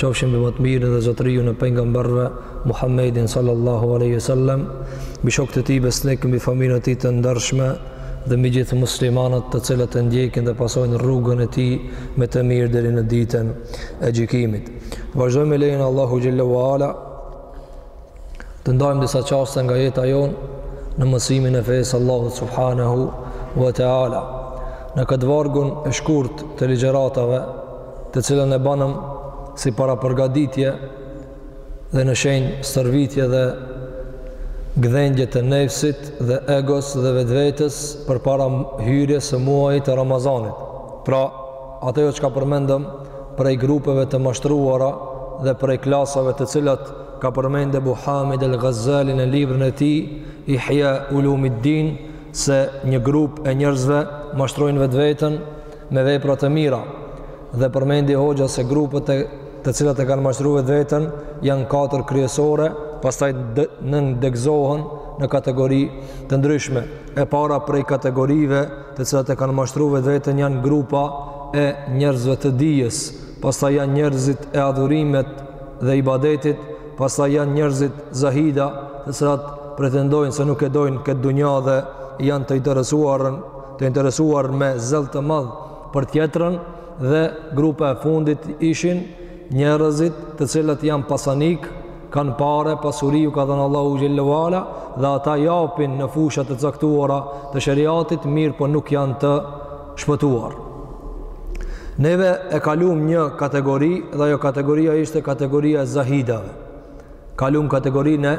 qofshin mbi më të mirin dhe zotëriun e pejgamberëve Muhammedin sallallahu alaihi wasallam, mbi shokët e tij besnik, mbi familjen e tij të ndershme dhe mbi gjithë muslimanët të cilët e ndjekin dhe pasojnë rrugën e tij me të mirë deri në ditën e gjykimit. Vazhdojmë me lejen e Allahut xhelle ue ala Të ndajmë disa çaste nga jeta jonë në mësimin e fesë së Allahut subhanahu wa taala. Në këtë vargun e shkurt të ligjëratave, të cilën e banëm si parapërgatitje dhe në shenjë stërvitje dhe gdhendje të nefsit dhe egos dhe vetvetes përpara hyrjes së muajit të Ramazanit. Pra, ato çka përmendëm prej grupeve të mashtruara dhe prej klasave të cilat ka përmend Ebu Hamid El Ghazzali në librin e tij Ihya Ulumuddin se një grup e njerëzve mashtrojnë vetveten me vepra të mira dhe përmendi hoxha se grupet të cilat e kanë mashtru vetveten janë katër kryesore, pastaj nëndegëzohen në kategori të ndryshme. E para prej kategorive të cilat e kanë mashtru vetveten janë grupa e njerëzve të dijes, pastaj janë njerëzit e adhurimit, dhe ibadetit, pastaj janë njerëzit zahida, të cilat pretendojnë se nuk e dojnë këtë dunja dhe janë të interesuar, të interesuar me zell të madh për tjetrën dhe grupa e fundit ishin njerëzit të cilat janë pasanikë, kanë pare, pasuri u ka dhënë Allahu xhelle ue ala dhe ata japin në fusha të caktuara të sheriatit, mirëpo nuk janë të shpëtuar. Neve e kaluam një kategori dhe ajo kategoria ishte kategoria e zahidave. Kaluam kategorinë e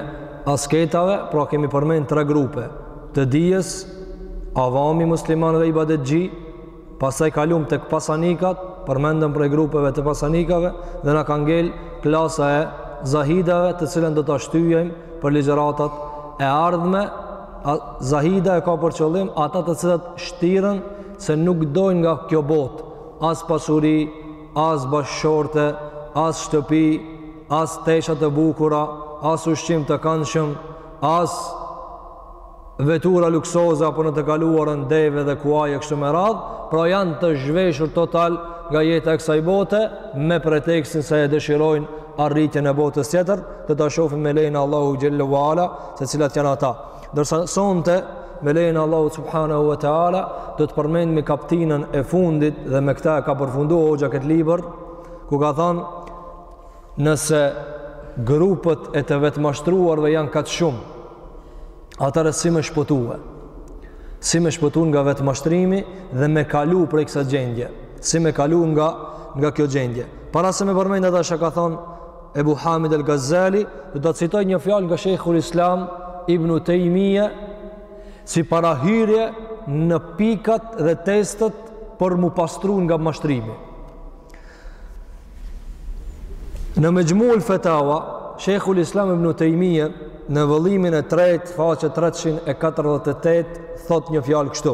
asketave, pra kemi përmend tre grupe të dijes, avami muslimanëve ibadetxhi, pastaj kaluam tek pasanikat, përmendëm prej grupeve të pasanikave, dhe na ka ngel klasa e zahidave të cilën do ta shtyjmë për ligjëratat e ardhme, A Zahida e ka për qëllim ata të cilët shtiren se nuk dojnë nga kjo botë, as pasuri, as bashkëshorte, as shtëpi, as tesha të bukura, as ushqim të këndshëm, as vetura luksoze apo në të kaluarën deve dhe kuaj e kështu me radhë, pra janë të zhveshur total nga jeta e kësaj bote me pretekstin se e dëshirojnë arritjen e botës tjetër, do ta shohim me lejen e Allahut xhelle ue ala se cilat janë ata. Ndërsa sonte, me lejen e Allahut Subhanahu wa Ta'ala, do të përmendim kaptinën e fundit dhe me këta e ka përfundu hoxha këtë libër, ku ka thonë, nëse grupet e të vetëmashtruarve janë kaq shumë, atëherë si me shpëtu e, si me shpëtu nga vetëmashtrimi dhe me kalu prej kësaj gjendje, si me kalu nga, nga kjo gjendje. Para se me përmend ata çka ka thonë, Ebu Hamid El Gazali dhe do të citoj një fjalë nga Shejhul Islam Ibn Tejmije si parahyrje në pikat dhe testet për mu pastru nga mashtrimi. Në Mexhmul Fetawa, Shejhul Islam ibn Tejmije në vëllimin e tretë, faqe 348, thot një fjalë kështu.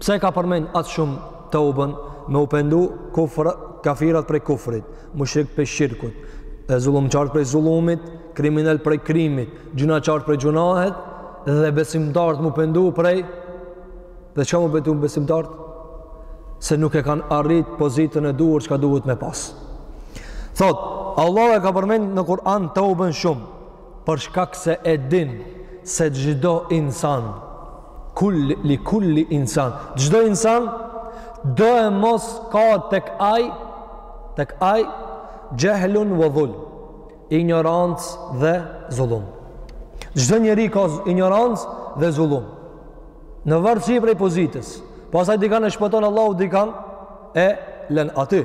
Pse e ka përmend aq shumë teuben me u pendu kufr, kafirat prej kufrit, mushrikt prej shirkut, e zullumqart prej zullumit, kriminelt prej krimit, gjynahqart prej gjynahit dhe besimtart mu pendu prej çka mu pendu besimtart? Se nuk e kanë arrit pozitën e duhur çka duhet me pas. Thot, Allahu e ka përmend në Kur'an teuben shumë, për shkak se e din se çdo insan kulli li kulli insan çdo insan doemos ka tek ai tek ai xhehlun wa dhulm injorancë dhe zullum çdo njeri ka injorancë dhe zullum në varësi prej pozitës pastaj dikan e shpëton Allahu dikan e lën aty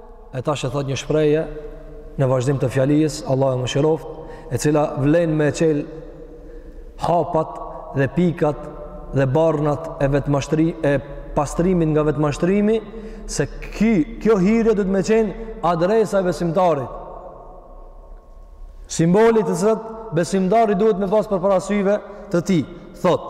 e tash e thot një shprehje në vazhdim të fjalisë Allahu e mëshiroftë e cila vlen me e çel hapat dhe pikat dhe barnat e vetmashtri e pastrimit nga vetmashtrimi se ki, kjo hyrje duhet me qenë adresa e besimtarit simbolet të cilat besimtari duhet me pas përpara syve të tij thot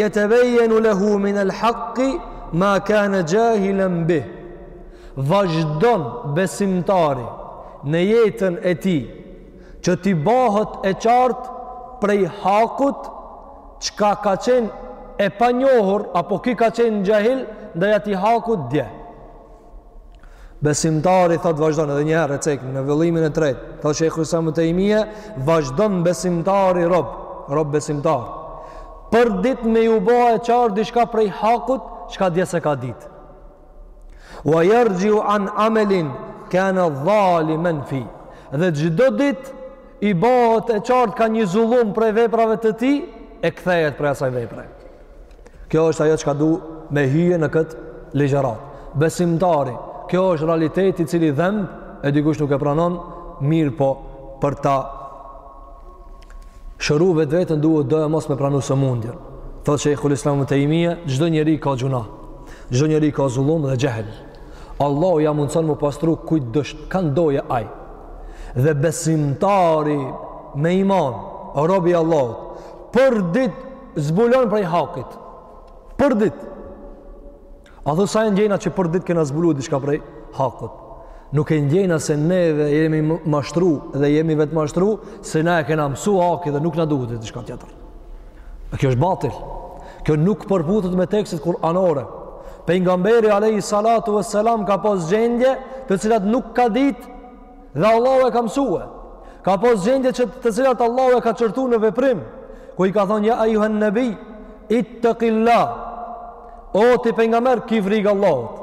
Jetebejenu lehu minel hakki ma kane xhahilen bih. Vazhdon besimtari në jetën e tij që t'i bahet e qartë prej hakut çka ka qenë e panjohur apo ky ka qenë xhahil ndaj atij hakut dje. Besimtari thot vazhdon edhe një herë e ceki në vëllimin e tretë. Thot Shejhul Islam Ibn Tejmije, vazhdon besimtari rob, rob besimtar. Për ditë me ju bo e qartë diçka prej hakut, çka dje s'e ka ditë. Wa yarji'u an amalin kana zaliman fi. Dhe çdo ditë i bohet e qartë ka një zullum prej veprave të tij, e kthehet prej asaj vepre. Kjo është ajo çka du me hyje në këtë ligjëratë. Besimtari, kjo është realiteti cili dhemb, e dikush nuk e pranon, mirëpo për ta shëru vetveten duhet doemos me pranu sëmundjen. Thotë Shejhul Islam Ibn Tejmije, çdo njeri ka gjynah, çdo njeri ka zullum dhe xhehl. Allahu ja mundëson me pastru kujt dësh, kan doje ai. Dhe besimtari me iman, robi i Allahut, për ditë zbulon prej hakit. Për ditë. A thu sa e ndjejna që për ditë kena zbulu diçka prej hakut. Nuk e ndjejna se neve jemi mashtru dhe jemi vetëmashtru, se na e kena mësu hakin dhe nuk na duhet diçka tjetër. Kjo është batil. Kjo nuk përputhet me tekstet kuranore. Pejgamberi alayhi salatu vesselam ka pas gjendje të cilat nuk ka ditë dhe Allahu e ka mësue. Ka pas gjendje që të cilat Allahu e ka qortu në veprim, kur i ka thonë ja ayuhan nabi ittaqillah. O ti pejgamber ki frikë Allahut.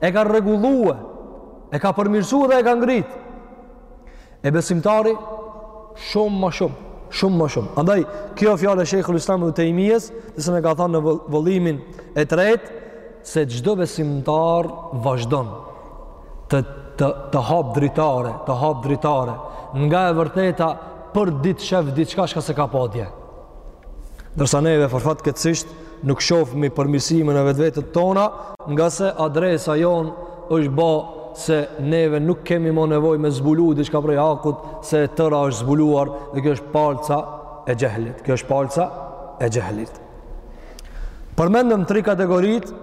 e ka rregullue, e ka përmirësue dhe e ka ngrit. E besimtari, shumë ma shumë, shumë ma shumë. Andaj, kjo fjalë e Shejhul Islam Ibn Tejmijes, dhe se me ka thanë në vëllimin e tretë, se çdo besimtar vazhdon të, të, të hap dritare, të hap dritare, nga e vërteta për ditë shef diçka çka s'e ka pa dje. Ndërsa neve për fatkeqësisht nuk shohmi përmirësimin e vetvetes tona, ngase adresa jonë është ba se neve nuk kemi më nevojë me zbulu diçka prej hakut, se e tëra është zbuluar dhe kjo është palca e xhehlit. Kjo është palca e xhehlit. Përmendëm tri kategoritë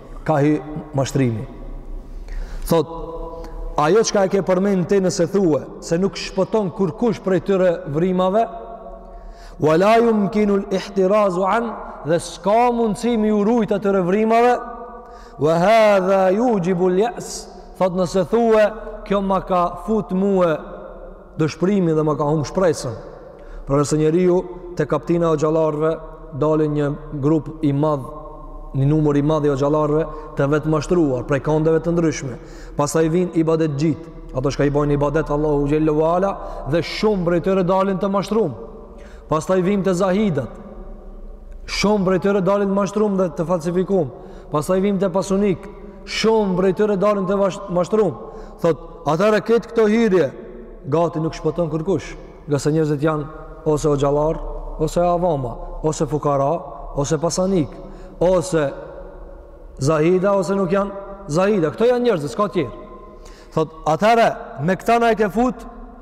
Ka hi mashtrimi. Thotë, ajo çka e ke përmend ti nëse thue, se nuk shpëton kurkush prej tyre vrimave, wa la jumkinu l'ihtirazu an, dhe s'ka mundësi m'iu rujt atyre vrimave, wa hadha juxhibu l'je's, thotë nëse thue, kjo ma ka fut mue, dëshpërimin dhe ma ka humb shpresën. Pra nëse njeriu te kaptina e hoxhallarëve dalin një grup i madh, një numër i madh i hoxhallarëve të vetëmashtruar prej kandeve të ndryshme. Pastaj vin ibadetxhitë, ato çka i bojnë ibadet Allahut xhelle ue ala dhe shumë prej tyre dalin të mashtrum. Pastaj vin te zahidat. Shumë prej tyre dalin të mashtrum dhe të falsifikum. Pastaj vin te pasunikt. Shumë prej tyre dalin të mashtrum. Thotë Atëherë këtë këto hyrje gati nuk shpëton kërkush, ngase njerëzit janë ose hoxhallarë, ose avama, ose fukara, ose pasanikë, ose zahida, ose nuk janë zahida. Këto janë njerëzit, s'ka tjerë. Thotë, atëherë me këta na e ke fut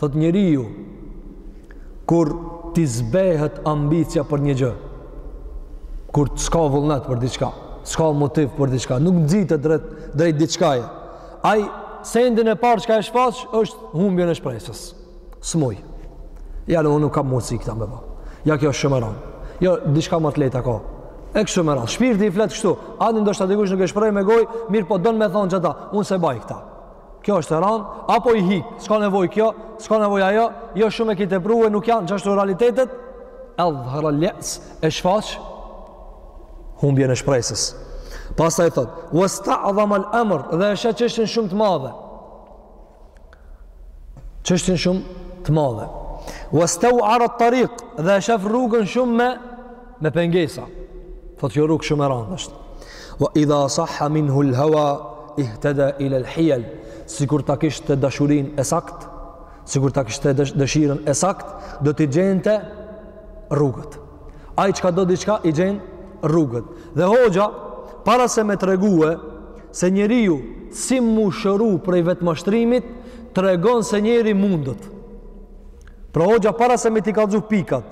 Thotë njeriu, kur t'i zbehet ambicja për një gjë, kur s'ka vullnet për diçka, s'ka motiv për diçka, nuk nxitet drejt, drejt diçkaje, ai sendin e parë çka e shfaq, është humbjen e shpresës. S'muj. Ja, unë nuk kam mundësi këta me ba. Ja, kjo është shumë e rand. Jo, diçka ma të lehta ka. E kështu me radhë. Shpirti i flet kështu. Ani ndoshta dikush nuk e shpreh me gojë, mirëpo don me thonë qata, unë s'e baj këta. Kjo është e rand, apo i hik, s'ka nevojë kjo, s'ka nevojë ajo, jo shumë e ki teprue, nuk janë çashtu realitetet. Adhhar al-ya's e shfaq humbjen e shpresës. Pastaj thot, "Wasta'zama al-amr", dhe e shef çështjen shumë të madhe. Çështjen shumë të madhe. Wastaw'ara at-tariq, dhe e shef rrugën shumë me me pengesa thot kjo rrug shumë e rand është wa idha sahha minhu al hawa ihtada ila al hiyal sikur ta kishte dashurinë e sakt sikur ta kishte dëshirën e sakt do t'i gjente rrugët ai çka do diçka i gjen rrugët dhe hoxha para se me tregue se njeriu si m'u shëru prej vetmashtrimit tregon se njeri mundet pra hoxha para se me t'i kallxu pikat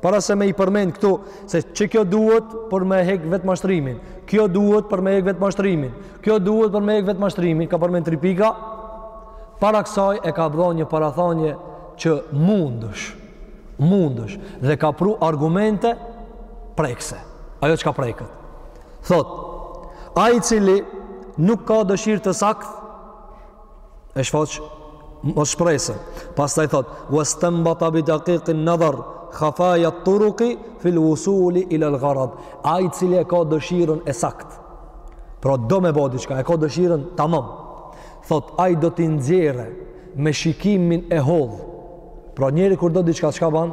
Para se me i përmend këtu se që kjo duhet për me hek vetë mashtrimin, kjo duhet për me hek vetë mashtrimin, kjo duhet për me hek vetë mashtrimin, ka përmend tri pika, para kësaj e ka bëdhë një parathanje që mundësh, mundësh, dhe ka pru argumente prekse, ajo që ka prekët. Thot, a i cili nuk ka dëshirë të sakth, e shfaq mos shpresën pastaj thot wastambata bi daqiqin nadhar khafaja turuki fil wusuli ila al gharad ai i cili e ka dëshirën e sakt pra do me bo diçka e ka dëshirën tamam thot ai do t'i nxjerrë me shikimin e hollë pra njeri kur do diçka çka ban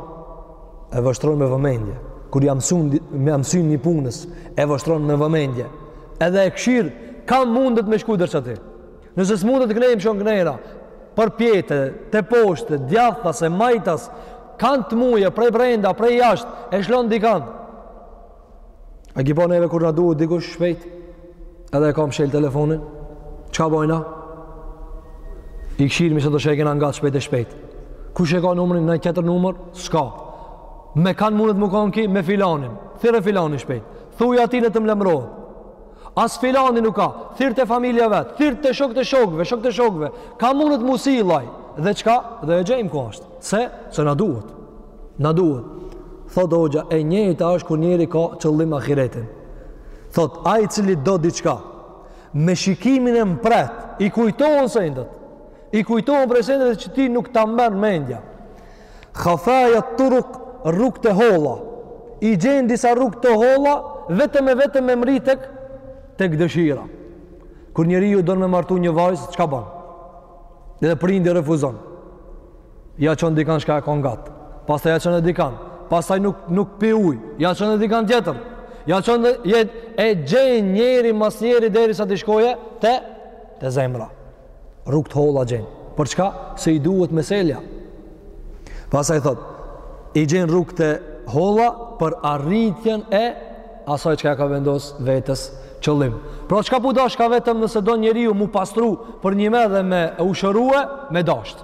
e vështron me vëmendje kur ja msyn ja msyn një punës e vështron me vëmendje edhe e kshir kah mundet me shku deri qaty Nëse s'mundet knej, shkon knena, përpjete, teposhtë, djathtas e majtas, kah të muje, prej brenda, prej jasht, e shlon dikan. A ki pa neve kur na duhet dikush shpejt, edhe e ka mshel telefonin, çka bojna? I kshirmi qato që kena ngat shpejt e shpejt. Kush e ka numërin naj tjetër numër? S'ka. Me kan mundet me kon ky? Me filanin. Thirre filanin shpejt. Thuj ati le të më lajmrohet. As filani nuk ka, thirr te familja vet, thirr te shok të shokëve, shok të shokëve. Kah mundet m'u sill ai. Dhe çka? De e gjejmë ku është. Se, se na duhet. Na duhet. Thot hoxha, e njëjta është kur njëri ka qëllim ahiretin. Thot, ai i cili do diçka, me shikimin e mpreht, i kujtohen senet. I kujtohen prej seneve që ti nuk ta merr mendja. Khafaja turuk rrugë të holla. I gjen disa rrugë të holla vetëm e vetëm me mri tek tek dëshira. Kur njeriu don me martu një vajzë, çka bën? Dhe prindi refuzon. Ja çon dikan çka e kanë ngat. Pastaj ja çon dikan. Pastaj nuk nuk pi ujë. Ja çon dikan tjetër. Ja çon edhe e gjen njeri mas njeri derisa t'i shkoje te te zemra. rrugë të holla gjen. Për çka? Se i duhet meselja. Pastaj thot, i gjen rrugë të holla për arritjen e asaj çka i ka vendos vetes qëllim. Pra çka po dashka vetëm nëse do njeriu mu pastru përnjëmend dhe me u shërue me dasht.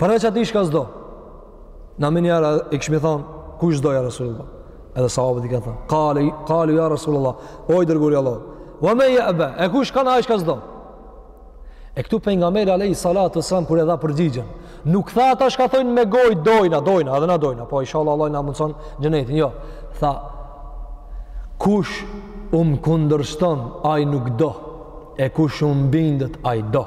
Përveç atij shka s'do. Na menjëherë kishmi thanë, kush s'do ja Rasulullah? Edhe sahabët i kanë thanë, kalu, kalu ja Rasulullah, o i dërguari i Allahut, wa men je'ba, e kush kanë ai shka s'do? E këtu pejgamberi alejhi salatu ves-selam kur e dha përgjigjen, nuk tha ata shka thonë me goj, dojna, dojna, edhe na dojna, po inshallah Allahu na mundëson xhenetin, jo, tha, kush më kundërshton, ai nuk do, e kush më bindet, ai do.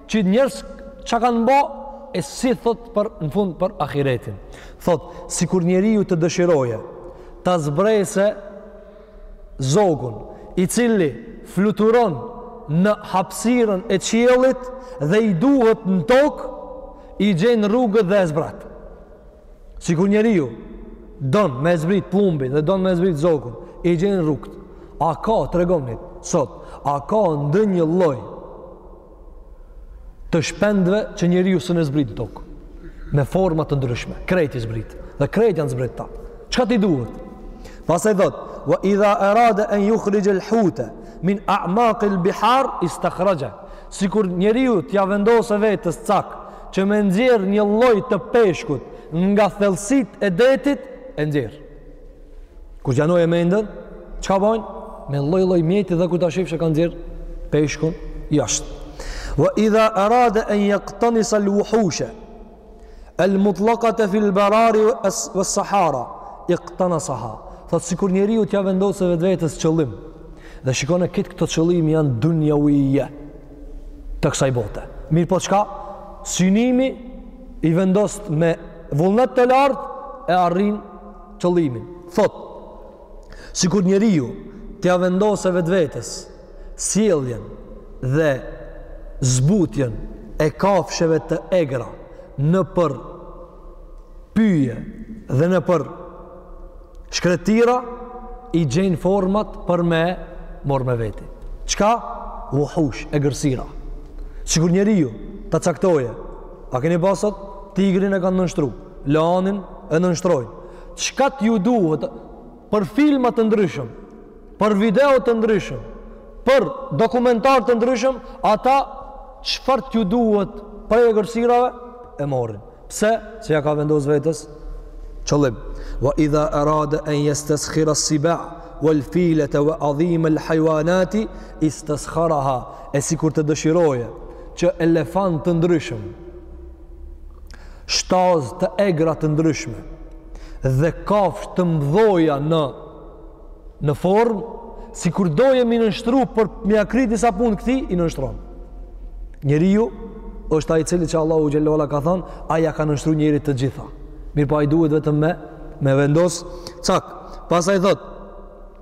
Qit njerëz çka kanë bë e si thot për në fund për ahiretin. Thot, sikur njeriu të dëshiroje ta zbrese zogun, i cili fluturon në hapësirën e qiellit dhe i duhet në tokë, i gjen rrugët dhe e zbrat. Sikur njeriu don me e zbrit pllumbin dhe don me e zbrit zogun, i gjen rrugët. A ka, tregomni, sot, a ka ndonjë lloj të shpendëve që njeriu s'un e zbrit n'tokë me forma të ndryshme. Krejt i zbrit dhe krejt janë zbritta. Çka t'i duhet? Pastaj thot: "Wa idha arada an yukhrij al-huta min a'maq al-bihar istakhraja." Sikur njeriu t'ia vendosë vetes cak që me nxjerr një lloj të peshkut nga thellësitë e detit, e nxjerr. Kur t'ja ngjoje mendën, çka bajnë? Me lloj-lloj mjeti dhe kur ta shifsh e ka nxjerr peshkun jashtë. Vë idha arade en jaktenisel vuhushe el mutlakat e fil barari vë sahara, iktenasaha. Thotë, sikur njeriu t'ja vendose vetvetes qëllim, dhe shikone kit, këto qëllim janë dunjauije, të kësaj bote. Mirëpo çka, synimi i vendost me vullnet të lartë, e arrinë qëllimin. Thotë, sikur njeriu t'ia vendosë vetvetes sjelljen dhe zbutjen e kafshëve të egra nëpër pyje dhe nëpër shkretira, i gjen format për me i marrë me veti. Çka? Wuhush, egërsira. Sikur njeriu ta caktojë, a keni pa sot tigrin e kanë nënshtru, luanin e nënshtrojnë. Çka t'ju duhet për filma të ndryshëm, për video të ndryshëm, për dokumentar të ndryshëm, ata çfarë t'ju duhet prej egërsirave, e marrin. Pse? Se ia ka vendos vetes qëllim. Wa idha arada an yastaskhira as-siba' wal filata wa adhim al-hayawanati istaskharaha. E sikur të dëshiroje që elefantë të ndryshëm, shtazë të egra të ndryshme dhe kafshë të mdhoja në në formë, sikur doje m'i nënshtru për m'ia kry disa punë këtij, i nënshtron. Njeriu është ai i cili që Allahu xhelle ve ala ka thonë, ai ia ka nënshtru njerit të gjitha. Mirëpo ai duhet vetëm me, me vendosë cak. Pastaj thotë,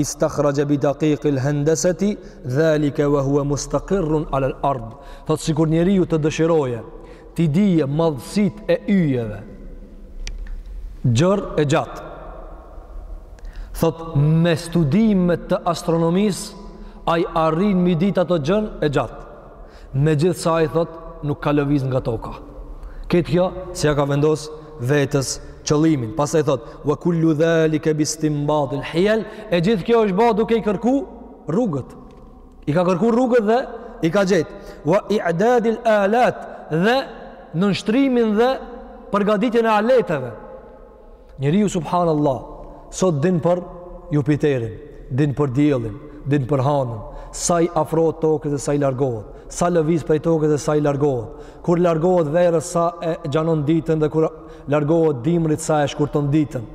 Istakhraja bi daqiq al handasati dhalika wa huwa mustaqirrun ala al ard. Thot sikur njeriu të dëshiroje t'i dije madhësitë e yjeve. Gjerë e gjatë. Thot me studime të astronomisë ai arrin m'i ditë ato gjanë e gjatë. Megjithëse ai thot, nuk ka lëviz nga toka. Krejt kjo, se ia ka vendos vetes qëllimin. Pastaj thot, wa kullu dhalike bistinbatil hijel, e gjithë kjo është ba duke i kërku rrugët. I ka kërku rrugët dhe i ka gjetë. Wa i'dadil alat dhe nënshtrimin dhe përgaditjen e aleteve. Njeriu subhanallah sot din për Jupiterin, din për diellin, din për hanën, sa i afrohet tokës dhe sa i largohet, sa lëviz prej tokës dhe sa i largohet, kur largohet verës sa e gjanon ditën dhe kur largohet dimrit sa e shkurton ditën.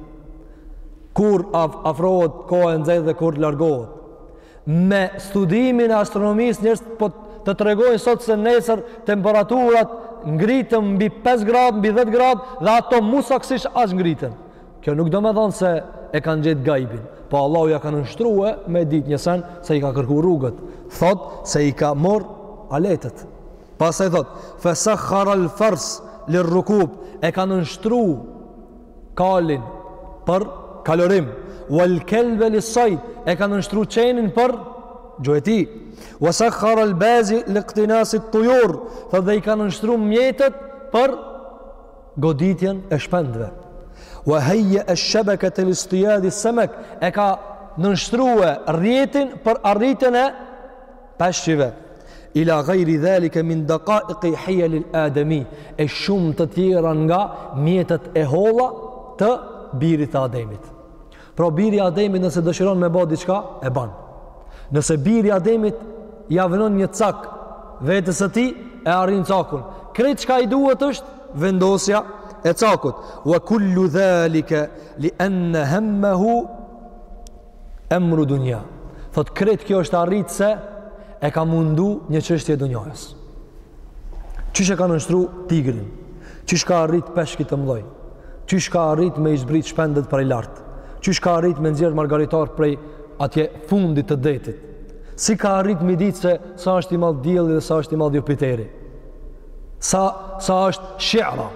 Kur afrohet koha e nxehtë dhe kur largohet. Me studimin e astronomisë njerëzit po të tregojnë sot se nesër temperaturat ngriten mbi 5 gradë, mbi 10 gradë dhe ato mu saktësisht ashtu ngriten. Kjo nuk do me thonë se e kanë gjetë gajbin, po Allahu ia ka nënshtru me ditë një send se i ka kërku rrugët. Thot se i ka marrë aletet. Pastaj thot: "Fasakhkhara al-fars lir-rukub", e ka nënshtru kalin për kalorim wal kalb li sayd e ka nënshtru qenin për gjueti wa sakhara al bazi li qtinas al tuyur dhe i ka nënshtru mjetet për goditjen e shpendëve wa hayya al shabakata li istiyad al samak e ka nënshtrue rrjetin për arritjen e peshqive ila ghairi dhalika min daqaiq hiyal al adami e shumë të tjera nga mjetet e holla të birit të ademit pra biri i ademit nëse dëshiron me ba diçka e ban nëse biri i ademit ja vënon një cak vetes së tij e arrin cakun krejt çka i duhet është vendosja e cakut wa kullu dhalika li anna hammahu Emru dunja. Thot krejt kjo është arrit se e ka mundu një çështje e dunjasë. Qysh e ka nënshtru tigrin? Qysh ka arrit peshqit të mdhoj? Qysh ka arrit me i zbrit shpendët prej lart? Qysh ka arrit me nxjerr margaritar prej atje fundit të detit? Si ka arrit me ditë se sa është i madh dielli dhe sa është i madh Jupiteri? Sa sa është Shera,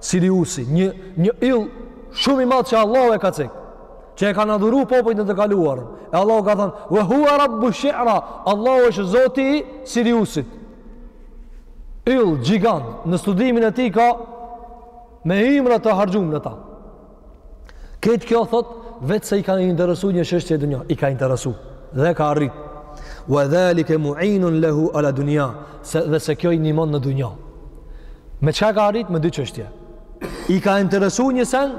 Siriusi, një një yll shumë i madh që Allahu e ka cek. që e kanë adhuru popujt në të kaluarën e Allahu ka thënë ve hua rabbu shi'ra Allahu është zoti i Siriusit yll gjigant në studimin e tij ka me ymra të harxhum në ta krejt kjo thot veç se i ka interesu një çështje e dunjasë i ka interesu dhe ka arrit ve dhalike mu'inun lehu ala dunja dhe se kjo i ndihmon në dunja me çka e ka arrit me dy çështje i ka interesu një send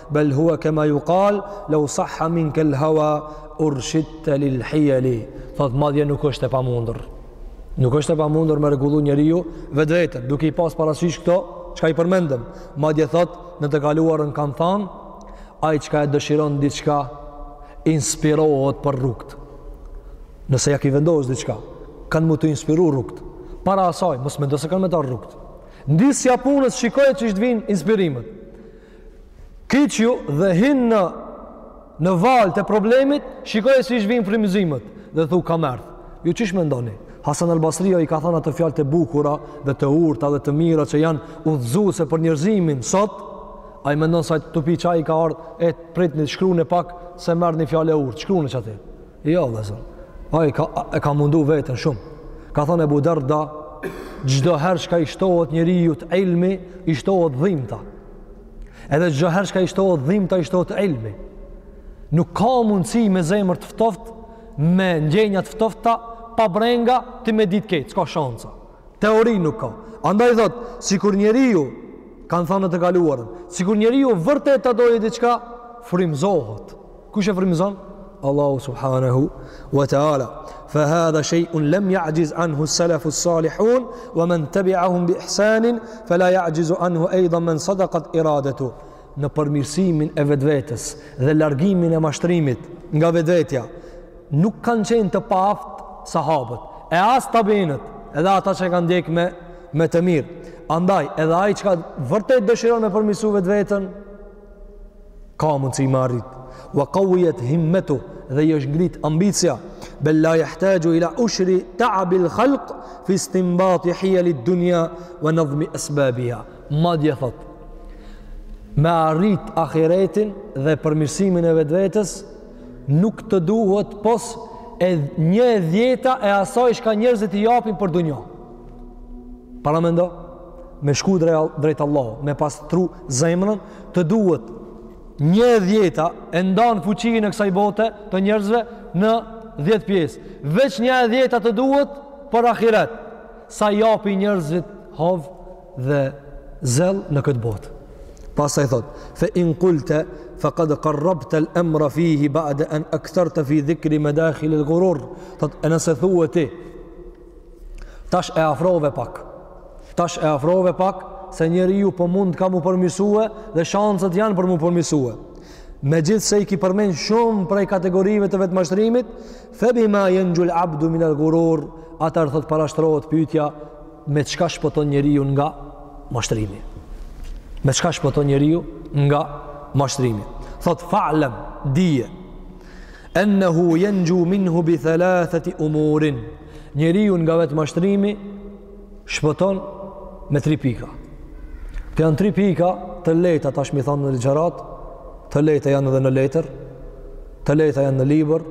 Bel huwa kama yuqal law sahha minka al hawa urshidta lil hiyali. Thot madje nuk është e pamundur. Nuk është e pamundur me rregullu njeriu vetveten, duke i pas parasysh këto çka i përmendëm. Madje thot në të kaluarën kanë thënë ai çka e dëshiron diçka inspirohet për rrugt. Nëse ja ki vendos diçka, kanë mu të inspiru rrugt. Para asaj, mos mendo se kanë me t'ardh rrugt. Ndisja punës shikoji qysh të vijnë inspirimet. Kyçu dhe hyn në në valë të problemit, shikoji qysh të vijnë frymëzimet dhe thu ka m'erdh. Ju qysh mendoni? Hasan al Basriu i ka thënë ato fjalë të bukura dhe të urta dhe të mira që janë udhëzuese për njerëzimin sot. Ai mendon se tu pi çaj i ka ardh e pritni shkruani pak se m'erdh një fjalë e urtë. Shkruani çati. Jo, vëllazër. Ai ka e ka mundu veten shumë. Ka thënë Abu Darda, çdo herë që i shtohet njeriut ilmi, i shtohet dhimbta. Edhe çdo herë çka i shtohet dhimbta i shtohet ilmi. Nuk ka mundësi me zemër të ftoft, me ndjenja të ftofta, pa brenga ti me ditë këtë, s'ka shanca. Teori nuk ka. Andaj thot, sikur njeriu kanë thanë në të kaluarën, sikur njeriu vërtet ta doje diçka, frymzohet. Kush e frymëzon? Allahu subhanahu wa taala. Fa hadha shay'un lam ya'jiz anhu as-salafu as-salihun wa man tabi'ahum bi ihsanin fala ya'jizu anhu aydan man sadaqat iradatu. Në përmirësimin e vetvetes dhe largimin e mashtrimit nga vetvetja nuk kanë qenë të paaft sahabët e as tabiinët edhe ata që kanë ndjek me me të mirë. Andaj edhe ai çka vërtet dëshiron me përmirësu vetveten ka mundësi me arrit wa kawijet himmetu dhe i është ngrit ambicja bel la jahtaju ila ushri taabil khalq fi stimbati hijelid dunja wa nëdhmi esbabiha madje thot me arrit ahiretin dhe përmirësimin e vetvetes nuk të duhet pos e një dhjeta e asaj çka njerëzit i japin për dunja paramendo me shku drejt Allahu, me pastru zemrën, të duhet një e dhjeta e ndan fuqinë e kësaj bote të njerëzve në dhjetë pjesë. Veç një e dhjeta të duhet për ahiret, sa japin njerëzit hov dhe zell në këtë botë. Pastaj thot, fe in kulte, fekad karrabtel emra fihi ba'de en aktherte fi dhikri medakhilil gurur, thot, e nëse thua ti, Tash e afrove pak. Tash e afrove pak se njeriu po mund ka mu përmisue dhe shancet janë për mu përmisue. Megjithëse i ki përmen shumë prej kategorive të vetmashtrimit, febima jenxhul abdu minel gurur, atër thot parashtrohet pytja me çka shpëton njeriu nga mashtrimi. Me çka shpëton njeriu nga mashtrimi. Thot fa'lem, dije. Ennehu jenxhu minhu bi thalathati umurin. Njeriu nga vetmashtrimi shpëton me tri pika. Kto janë tri pika të lehta, tash me i thanë në ligjëratë, të lehta janë edhe në letër, të lehta janë në libër,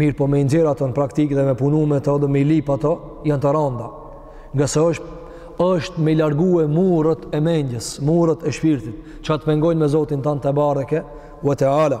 mirëpo me i nxerr ato në praktikë dhe me punu me to dhe me i lyp ato, janë të randa. Ngase është, është me i largue muret e mendjes, muret e shpirtit, çka të pengojnë me Zotin tanë tebareke ve teala.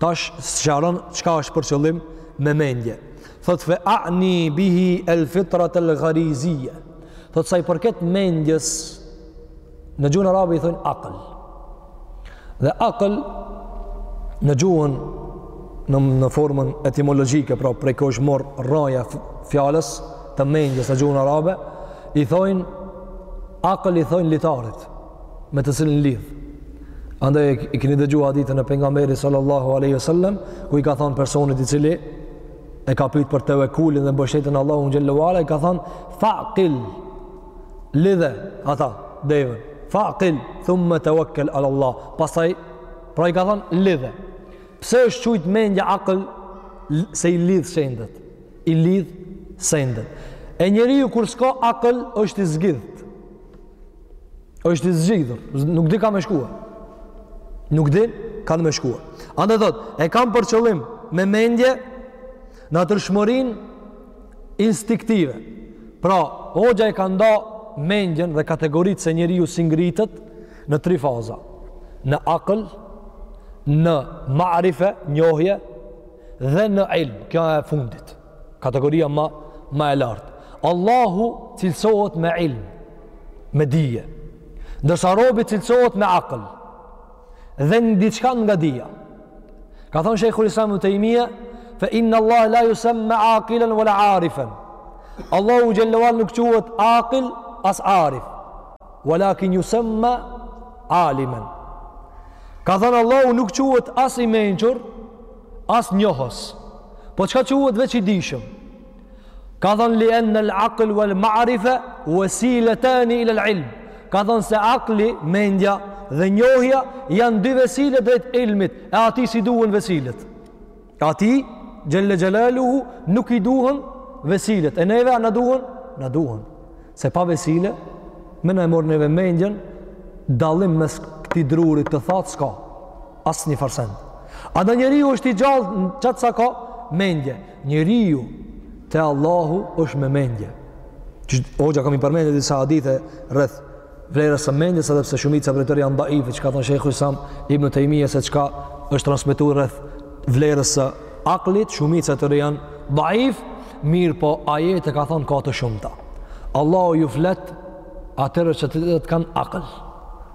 tash sqaron çka është për qëllim me mendje thot fe a'ni bihi el fitrat el gharizije thot sa i përket mendjes në gjuhën arabe i thonë akël dhe akël në gjuhën në, në formën etimologjike pra prej ka është marr rraja fjalës të mendjes në gjuhën arabe i thonë akël i thonë litarit me të cilin lidh. Andaj e keni dëgju hadithin e pejgamberit sallallahu alaihi wasallam ku i ka thanë personit i cili e ka pyet për tevekulin dhe mbështetjen në Allahun xhelle ve ala i ka thanë faqil lidhe ata devën faqil thumma tawakkal ala Allah pastaj pra i ka thanë lidhe pse është qujt mendja akël se i lidh sendet i lidh sendet e njeriu kur s'ka akël është i zgjidht është i zgjidhur, nuk di ka me shkuar. Nuk di ka me shkuar. Andaj thotë, e kam për qëllim me mendje natyrshmërinë instinktive. Pra, hoxha i ka nda mendjen dhe kategoritë se njeriu si ngritet në tri faza. Në akl, në marife, njohje, dhe në ilm, kjo e fundit. Kategoria ma ma e lartë. Allahu cilësohet me ilm, me dije. Ndërsa robi cilësohet me akël. Dhe në diçka nga dija. Ka thanë Shejhul Islam Ibn Tejmija, fe inna Allah la jusemma akilen ve la arifen. Allahu xhelle ve ala nuk quhet akil as arif. Ve lakin jusemma alimen. Ka thanë Allahu nuk quhet as i mençur, As njohës. Po çka quhet veç i dijshëm? Ka thanë li enne l'akl wal ma'rife wasilatani ila l'ilm. Ka thanë se akli, mendja dhe njohja janë dy vesile drejt ilmit, e atij s'i duhen vesilet. Atij Xhelle Xhelaluhu nuk i duhen vesilet, e neve a na duhen? Na duhen. Se pa vesile, me na e marrë neve mendjen, dallim mes këtij drurit të thatë s'ka. Asnjëfar send. Andaj njeriu është i gjallë qaq sa ka mendje. Njeriu te Allahu është me mendje. Hoxha ka me i përmend disa hadithe rreth vlerës së mendjes edhe pse shumica prej tyre janë daife, ç'ka thanë Sheikhul Islam Ibn Taymija se çka është transmetu rreth vlerës së aklit, shumica e tyre janë daif, mirëpo ajete ka thanë ka të shumta. Allahu ju flet atyre që të të kanë akl.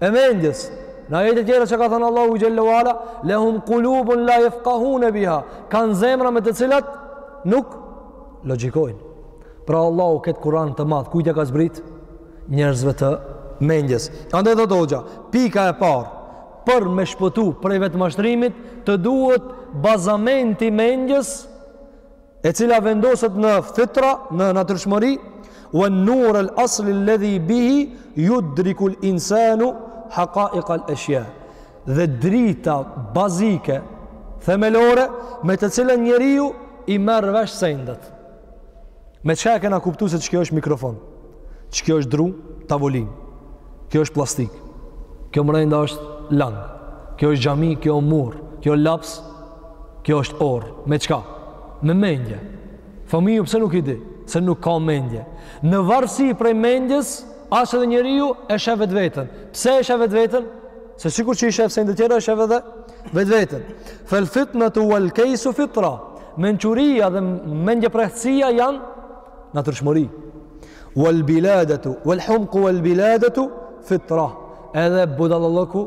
e mendjes. Në ajete tjera që ka thënë Allahu Xhelle ve Ala, lehum kulubun la jefkahune biha, kanë zemra me të cilat nuk logjikojnë. Pra Allahu këtë kuran të madhë, kujt ia ka zbrit? Njerëzve të mendjes. Andaj thotë hoxha, pika e parë, për me shpëtu prej vetëmashtrimit, të duhet bazamenti i mendjes e cila vendoset në fitra, në natyrshmëri, wa an-nur al-asl alladhi bihi yudriku al-insanu haqa'iq al-ashya. Dhe drita bazike, themelore me të cilën njeriu i merr vesh sendet. Me çka e kena kuptu se ç'kjo është mikrofon, ç'kjo është dru, tavolin. Kjo është plastik. Kjo mrenda është lang. Kjo është xham, kjo mur, kjo laps, Kjo është orë. Me çka? Me mendje. Fëmiju pse nuk i di? Se nuk ka mendje. Në varësi prej mendjes, ashtu edhe njeriu e shef vetveten. Pse e shef vetveten? Se sikur që i shef sendet tjera, e shef edhe vetveten. Fel fitnetu uel kejsu fitra. Mençuria dhe mendjeprehtësia janë natyrshmëri. Uel biladetu, uel humku uel biladetu fitra. Edhe budallallëku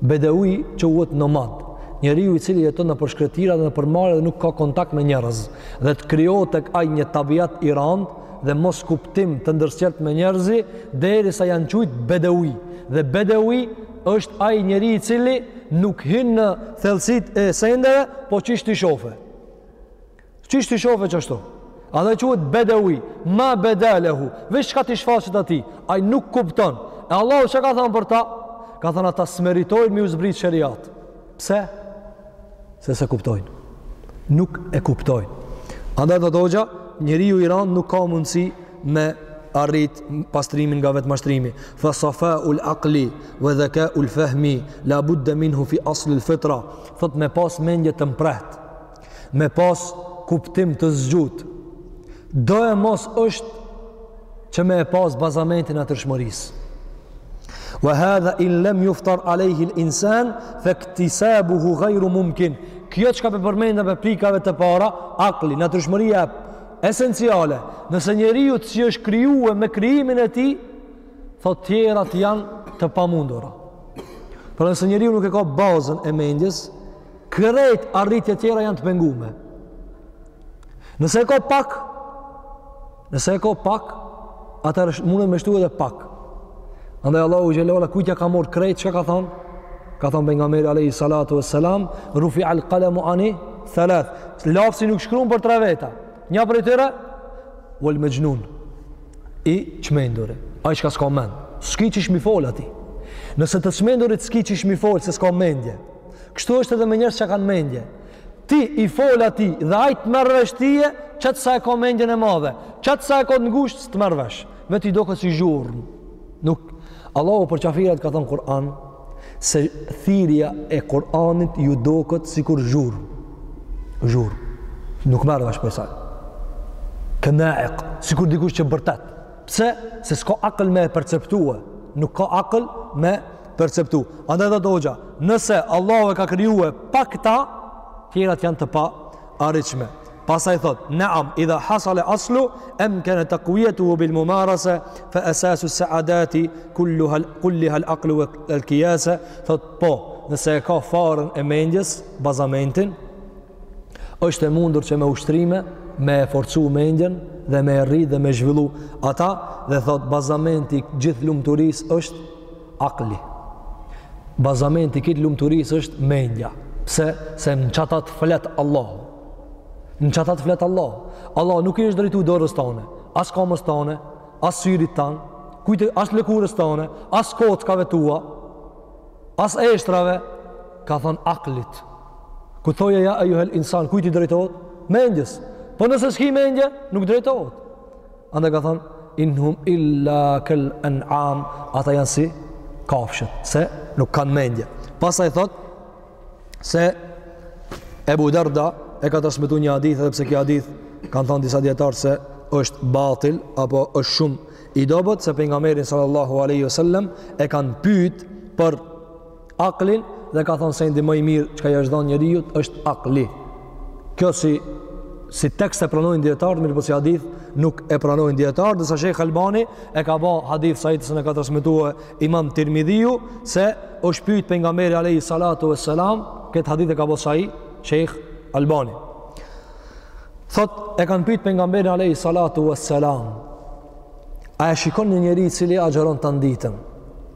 Bedeui që thuhet nomad, njeriu i cili jeton nëpër shkretira dhe nëpër male dhe nuk ka kontakt me njerëz dhe të krijohet tek ai një tabiat i rand dhe moskuptim të ndërsjelltë me njerëzi derisa janë quajt bedeui. Dhe bedeui është ai njeri i cili nuk hyn në thellësitë e sendeve, po qysh t'i shofe. Qysh t'i shofe qashtu. Andej quhet bedewi, ma beda lehu, veç çka t'i shfaqet atij, ai nuk kupton. E Allahu çka ka thonë për ta? Ka thonë ata s'meritojnë me ju zbrit sheriat. Pse? Se s'e kuptojnë. Nuk e kuptojnë. Andej dhe dogja, njeriu i rand nuk ka mundësi me arrit pastrimin nga vetëmashtrimi. Fa safa ul akli, ve dhekaul fehmi, la budde minhu fi aslil fitra, thot me pas mendje të mprehtë me pas kuptim të zgjut doemos është që me e pas bazamentin e natyrshmërisë wa hadha in lam yuftar alayhi al insan fa iktisabuhu ghayru mumkin kjo çka e përmendëm me pikave të para akli natyrshmëria esenciale nëse njeriu s'i është krijue me krijimin e tij thot tjerat janë të pamundura pra nëse njeriu nuk e ka bazën e mendjes Krejt arritje tjera janë të pengume. Nëse e ka pak, nëse e ka pak, atëherë mundet me shtu edhe pak. Andaj Allahu xhelle ala, kujt ja ka marrë krejt, çka ka thonë? Ka thonë pejgamberi alejhi salatu ve selam, rufia al kalemu an thelath, lapsi nuk shkrun për tre veta. Nja prej tyre, wal mexhnun, i çmenduri, ai çka s'ka mend, s'ki qysh m'i fol atij. Nëse të çmendurit s'ki qysh m'i fol, se s'ka mendje, Kështu është edhe me njerëz që kanë mendje. Ti i fol atij dhe ai të merr vesh ty e çat sa e ka mendjen e madhe, çat sa e ka të ngushtë s'të merr vesh. Veç i doket si zhurmë. Nuk Allahu për qafirat ka thënë Kur'an se thirrja e Kur'anit ju doket sikur zhurmë. Zhurmë. Nuk merr vesh prej saj. Ke na'ik, sikur dikush që bërtet. Pse? Se s'ka akël me e perceptue. Nuk ka akël me perceptu. Andaj thot hoxha, nëse Allahu e ka krijue pa këta, tjerat janë të paarritshme. Pastaj thot, naam, idha hasale asluhu, emkene takuijetuhu bil mumarase, fe esasu seadati kullihal aklu vel kijase, thot, po, nëse e ka farën e mendjes, bazamentin, është e mundur që me ushtrime, me e forcu mendjen, dhe me e rrit dhe me zhvillu ata, dhe thot, bazamenti i gjithë lumturisë është, akli. Bazamenti i krejt lumturisë është mendja. Pse? Se në çata t' flet Allahu. Në çata t' flet Allahu. Allahu nuk i është drejtu dorës tane, as komës tane, as syrit tanë, kujt as lëkurës tane, as kockave tua, as eshtrave, ka thon aklit. Kur thotë ja ejjuhel insan, kujt i drejtohet? Mendjes. Po nëse s'ki mendje, nuk drejtohet. Andaj ka thonë in hum illa kel en'am, ata janë si kafshët, se nuk kanë mendje. Pastaj thot se Ebu Darda e ka transmetu një hadith edhe pse ky hadith kanë thonë disa dijetarë se është batil apo është shumë i dobët se pejgamberin sallallahu alaihi wasallam e kanë pyt për Aklin dhe ka thonë sendi më i mirë çka i është dhënë njeriut është akli. Kjo si si tekst e pranojnë dijetarët, mirëpo si hadith nuk e pranojnë dijetarët, ndërsa Sheikh Albani e ka bë hadith sahih që e ka transmetu Imam Tirmidhiu se është pyt pejgamberi alayhi salatu vesselam, këtë hadith e ka bë sahih Sheikh Albani. Thot e kanë pyet pejgamberin alayhi salatu vesselam, a e shikon një njeri i cili agjëron tan ditën?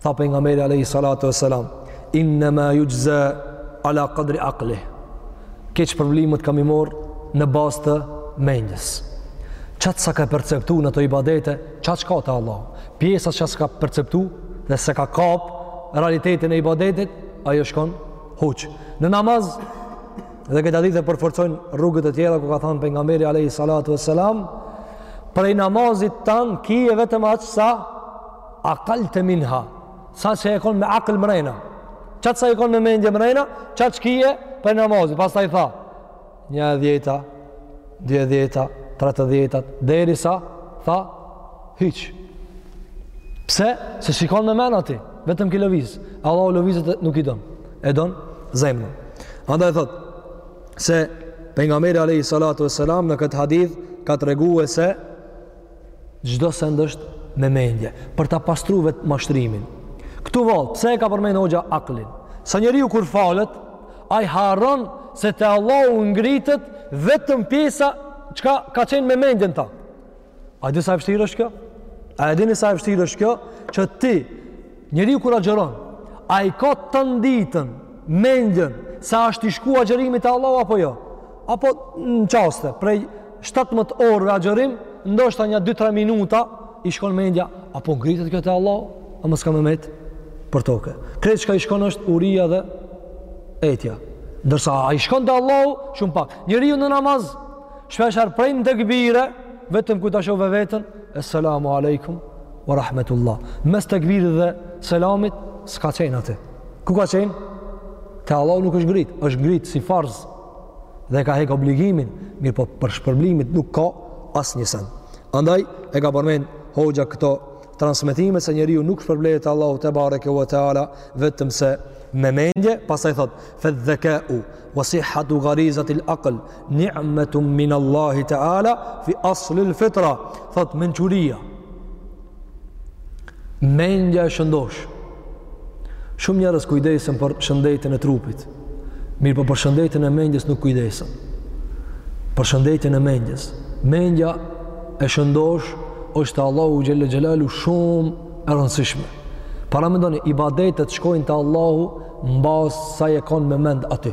Tha pejgamberi alejhi salatu ve selam, innema juxhza ala kadri aklih. Krejt shpërblimet ka m'i morrë në bazë të mendjes. Qatë sa ka perceptu në ato ibadete, qatë çka te Allahu. Pjesa që s'ka perceptu dhe s'e ka kapë realitetin e ibadetit, ajo shkon huq. Në namaz, Dhe këtë hadith e përforcojnë rrugët e tjera ku ka thënë pejgamberi alayhi salatu vesselam prej namazit tan kije vetëm aq sa akalte minha sa që je kon me akl mrena qaq sa je kon me mendje mrena qaq kije prej namazit pastaj tha një e dhjeta dy e dhjeta tre të dhjeta derisa tha hiq pse se s'je kon me men aty ti vetëm ki lëviz Allahu lëvizjet nuk i don e don zemrën. Andaj thot se pejgamberi alayhi salatu vesselam në këtë hadith ka tregue se çdo send është me mendje për ta pastru vetëmashtrimin. Këtu vallë, pse e ka përmend hoxha aklin? Se njeriu kur falet, ai harron se te Allahu ngritet vetëm pjesa çka ka qenë me mendje n'ta. A di sa e vështirë është kjo? A e dini sa e vështirë është kjo? Që ti, njeriu kur agjëron, a i ka tan ditën, mendjen, se është i shku agjërimi te Allahu, apo jo? Apo në çaste, prej 17 orëve agjërim, ndoshta nja 2-3 minuta, i shkon mendja, apo ngritet kjo te Allahu, a mos ka me metë për toke. Krejt çka i shkon është uria dhe etja. Ndërsa, a i shkon te Allahu, shumë pak. Njeriu në namaz, Shpeshher prej në tekbir e, vetëm kur ta shohë vetën, Esselamu alaikum wa rahmetullah. Mes tekbirit dhe selamit, s'ka qenë aty. Ku ka qenë? Te Allahu nuk është ngrit, është ngrit si farz dhe e ka hek obligimin, mirëpo prej shpërblimit nuk ka asnjë sen. Andaj, e ka përmen hoxha këto transmetime se njeriu nuk shpërblehet te Allahu tebareke ue teala vetëm se me mendje, pastaj thot, Fadh-dhaka'u wa sihhatu gharizati al-aql ni'matun min Allah ta'ala fi asl al-fitra. Thot mençuria. Mendja e shëndosh. Shumë njerëz kujdesen për shëndetin e trupit. Mirëpo për shëndetin e mendjes nuk kujdesen. Për shëndetin e mendjes. Mendja e shëndosh është te Allahu xhelle xhelaluhu shumë e rëndësishme. Paramendoni, ibadetet shkojnë te Allahu në bazë sa je konë me mend aty.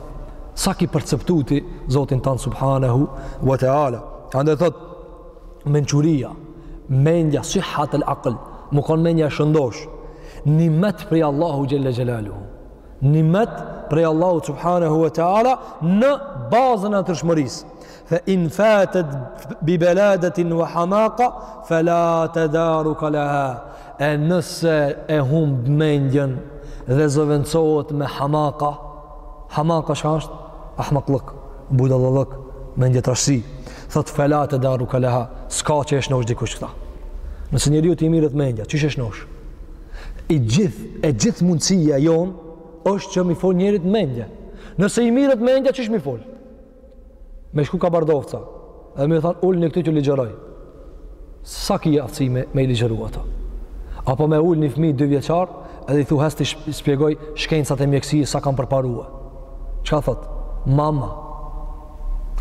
Sa ki përceptu ti, Zotin tanë Subhanehu wa Teala. Andej thot, mençuria, mendja, sihatul akl, me konë mendja e shëndosh, nimet prej Allahu xhelle xhelaluhu. Nimet prej Allahu Subhanehu wa Teala në bazën e natyrshmërisë. Fa in fatat bi baladatin wa hamaqa fala tadaruka laha. E nëse e humb mendjen dhe zëvendësohet me hamaka, hamaka çka është? Ahmakllëk, budallallëk, mendjetrashësi. Thot fala tadaruka laha, s'ka që e shnosh dikush këta. Nëse njeriut i mirret mendja, qysh e shnosh? I gjithë e gjithë mundësia jon është që m'i fol njerit mendje. Nëse i mirret mendja, qysh m'i fol? me shku ka Bardovca edhe me ju thonë uluni këtu t'ju ligjëroj sa ki aftësi me, me i ligjëru ato apo me ul një fmi dy vjeçar edhe i thu hec të shpjegoj shkencat e mjekësisë sa kanë përparu çka thot mama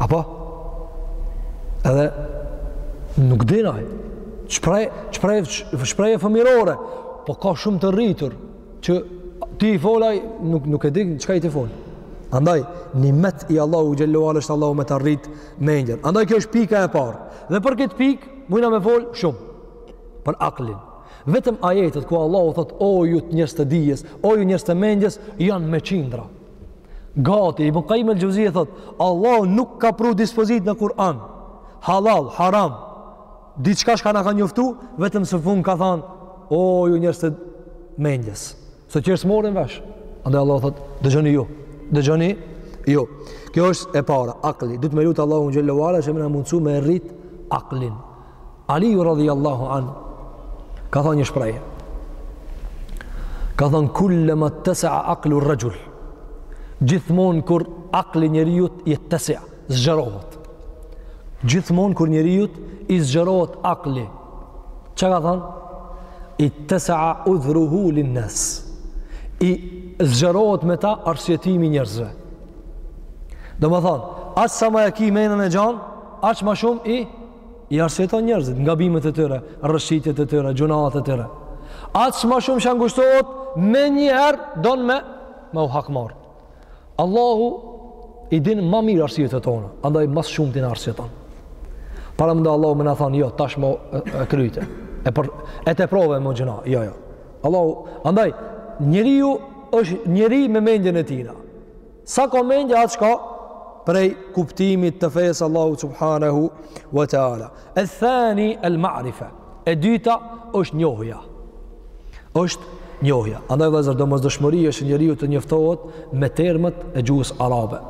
apo edhe nuk di naj shpre, shpre, shprehje fëmijërore po ka shumë të rritur Që ti i fol, ai nuk, nuk e di çka je tu i fol. Andaj, nimet i Allahu xhelle ue ala është Allahu me ta rrit mendjen. Andaj, kjo është pika e parë. Dhe për këtë pikë, mujna me fol shumë. Për aklin. Vetëm ajetet ku Allahu thot, o ju të njerëz të dijes, o ju njerëz të mendjes, janë me qindra. Gati, Ibn Kajim el Xheuzije thot, Allahu nuk ka pru dispozit në Kur'an. Halal, haram, Diçka çka na ka njoftu, vetëm se n'fund ka thanë, o ju njerëz të mendjes, se tjerët s'e marrin vesh. Andaj Allahu thot, dëgjoni ju, dëgjoni ju. Kjo është e para, akli. Duhet me lutë Allahun xhelle ue ala, që me na mundësu me e rrit aklin. Aliu radiallahu anh, ka thanë një shprehje. Ka thanë, kullema ttesea aklu rraxhul. Gjithmonë kur akli njeriut ittesea. Zgjerohet. Gjithmonë kur njeriut i zgjerohet akli, çka ka thonë? Ittesea udhruhu linnas. I zgjerohet me ta arsyetimi i njerëzve. Domethonë, aq sa ma e ki menën e gjanë, aq ma shumë i, i arsyeton njerëzit, n'gabimet e tyre, rrëshqitjet e tyre, gjynahet e tyre. Aq ma shumë sa ngushtohet, menjëherë don me, me u hakmarrë. Allahu i din ma mirë arsyet e tona, andaj ma s'shumti na arsyeton. Paramendo Allahu me na thonë, jo, tashmë e kryte, e, për, e teprove me gjynah, jo, jo. Allahu, andaj, njeriu është njeri me mendjen e tina. Sa ka mendje, aq ka prej kuptimit të fesë Allahu subhanahu wa ta'ala. Eth-thani el ma'rife, E dyta është njohja. Është njohja. Andaj vëllezër, domosdoshmëri është njeriu të njoftohet me termat e gjuhës arabe.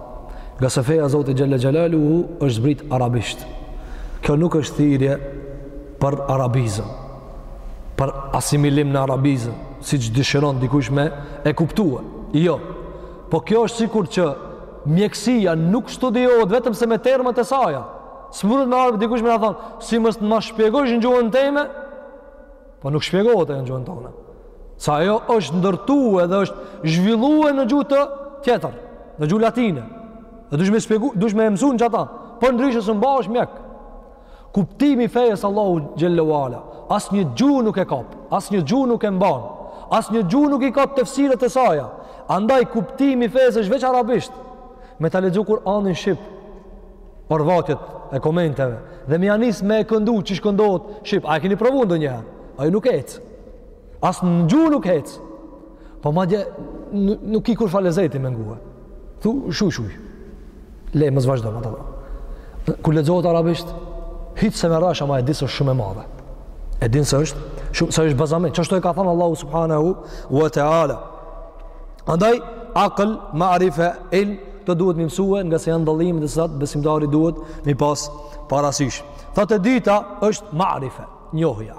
Ngase feja e Zotit xhele xhelaluhu është zbrit arabisht. Kjo nuk është thirje për arabizëm, për asimilim në arabizëm, siç dëshiron dikush me e kuptue. Jo, po kjo është sikur që mjekësia nuk studiohet vetëm se me termat e saja. S'mundet me ardhë dikush me na thënë, si mos të ma shpjegojsh në gjuhën teme, po nuk shpjegohet ajo në gjuhën tone. Se ajo është ndërtue dhe është zhvillue në gjuhë të tjetër, në gjuhë latine. Dhe dush me shpjegu, dush me e msu në qata, përndryshe s'bahesh mjek. Kuptimi i fejës Allahut xhele ve ala, asnjë gjuhë nuk e kap, asnjë gjuhë nuk e mban, asnjë gjuhë nuk i ka tefsiret e saja. Andaj kuptimi i fejës është veç arabisht, me ta lexu Kuranin shqip, përveç komenteve dhe me ia nis me e këndu qysh këndohet shqip a e keni provu ndonjëherë ai nuk ec as në gjuhë nuk ec po madje nuk ki kurrfarë lezeti me ngue thu shuj shuj le mos vazhdo më tej kur lexohet arabisht hiç s'e merr vesh ama e di se është shumë e madhe e din se është shumë se është bazament qashtu e ka thënë Allahu subhanahu wa taala andaj akl ma'rifa ilm Këto duhet mi mësue ngase janë dallime të cilat besimtari duhet mi pas parasysh. Tha e dyta është ma'rife, njohja.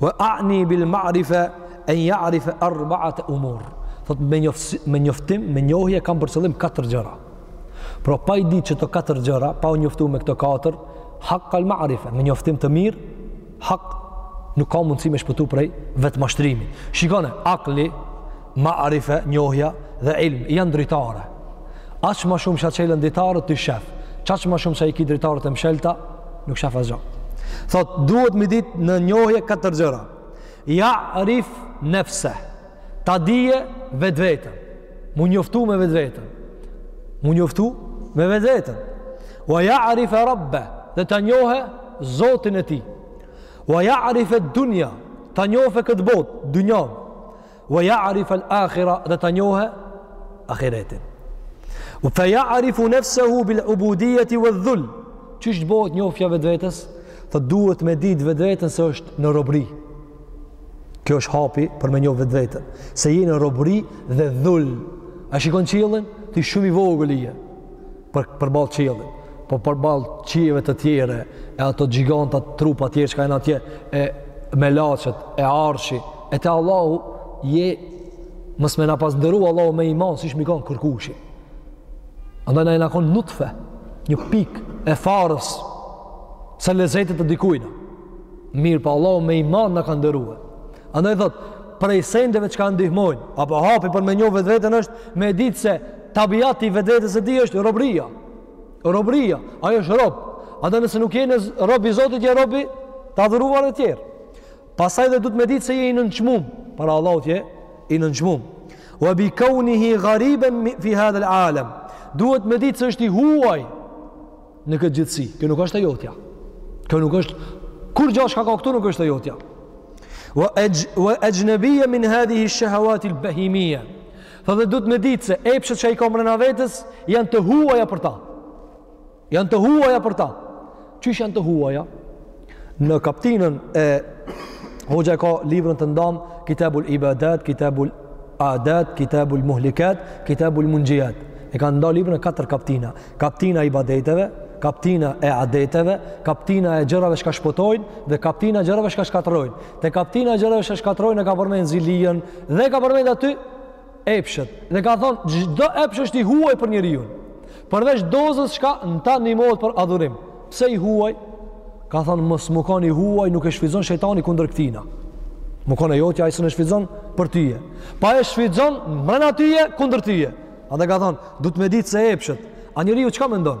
Ve a'ni bil ma'rife en ja'rife arbaate umur. Thot me, me njoftim, me njohje kam për qëllim katër gjëra. Pra pa i ditë qeto katër gjëra, pa u njoftu me këto katër, hakkal ma'rife, me njoftim të mirë, hak nuk ka mundësi me shpëtu prej vetëmashtrimit. Shikone, akli, Ma'rife, njohja dhe ilm janë dritare. Aq më shumë sa çelen dritaret ti shef. Qaq më shumë sa i ki dritaret e mshelta, nuk shef asgjë. Thot, duhet mi dit në njohje katër gjëra. Ja'rif nefseh. Ta dije vetveten. Mu njoftu me vetveten. Mu njoftu me vetveten. Wa ja'rife rabbeh. Dhe ta njohe Zotin e tij. Wa ja'rifed dunja. Ta njofe këtë botë, dynjanë. Wa ya'rif al-akhira dhe ta njohë ahiretin. Wa fa ya'rif nafsahu bil ubudiyyati wa dhul. Qysh bëhet njohja e vetvetes? Thot duhet me ditë vetveten se është në robëri. Kjo është hapi për me njohë vetveten, se je në robëri dhe dhul. A shikon qiellin? Ti shumë i vogël je. përballë qiellit, po përballë qiejve të tjera e ato gjiganta trupa të tjerë që janë atje e melaqet e arshi e te Allahu je mos me na pas nderu Allahu me iman s'ishim kanë kërkushi. Andaj na jena kon nutfe, një pik e farës, se lezetit të dikujna. Mirëpo Allahu me iman na ka nderue. Andaj thot, prej sendeve çka ndihmojnë, apo hapi për me njoft vetveten është, me ditë se Tabiati i vetvetes së tij është robëria. Robëria, ai është rob. Ate nëse nuk je rob i Zotit, je rob i të adhuruarve tjerë. Pastaj dhe duhet me ditë se je i nënçmum para Allahut je i nënçmuar. Wa bi kawnihi ghariban fi hadha al-alam. Duhet me ditë se është i huaj në këtë gjithësi. Kjo nuk është e jotja. Kjo nuk është kurgja çka ka këtu nuk është e jotja. Wa ajnabiyya min hadhihi ash-shahawati al-bahimiyya. Tha dhe duhet me ditë se epshet që i ka mrena vetes janë të huaja për ta. Janë të huaja për ta. Qysh janë të huaja? Në kaptinën e Hoxha e ka librën të ndam, Kitabul Ibadat, Kitabul Adat, Kitabul Muhlikat, Kitabul Munxhijat. E ka nda librën në katër kaptina. Kaptina e ibadeteve, kaptina e adeteve, kaptina e gjërave çka shpëtojnë dhe kaptina e gjërave çka shkatërrojnë. Te kaptina e gjërave çka shkatrrojnë e ka përmend zilinë dhe e ka përmend aty epshet. Dhe ka thonë çdo epsh është i huaj për njeriun. Përveç dozës çka n'ta ndihmohet për adhurim. Pse i huaj? Ka thonë mos me kon i huaj, nuk e shfizon shejtani kundër këtina. Me kon e jotja ai s'e shfizon për tyje. Po e shfizon mbrana tyje kundër tyje. Andaj ka thonë, duhet me ditë se epshet. A njeriu çka mendon?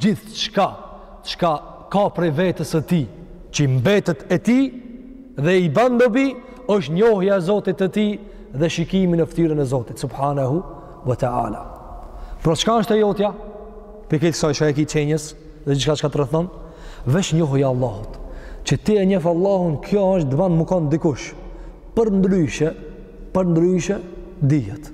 gjithçka çka ka prej vetes së tij që i mbetet e tij dhe i ban dobi është njohja e Zotit të tij dhe shikimi në fytyrën e Zotit subhanahu wa taala pra çka është e jotja prej kësaj çka e ki qenjës dhe gjithçka çka të rrethon veç njohja e Allahut që ti e njeh Allahun kjo është të ban me kon dikush përndryshe përndryshe dihet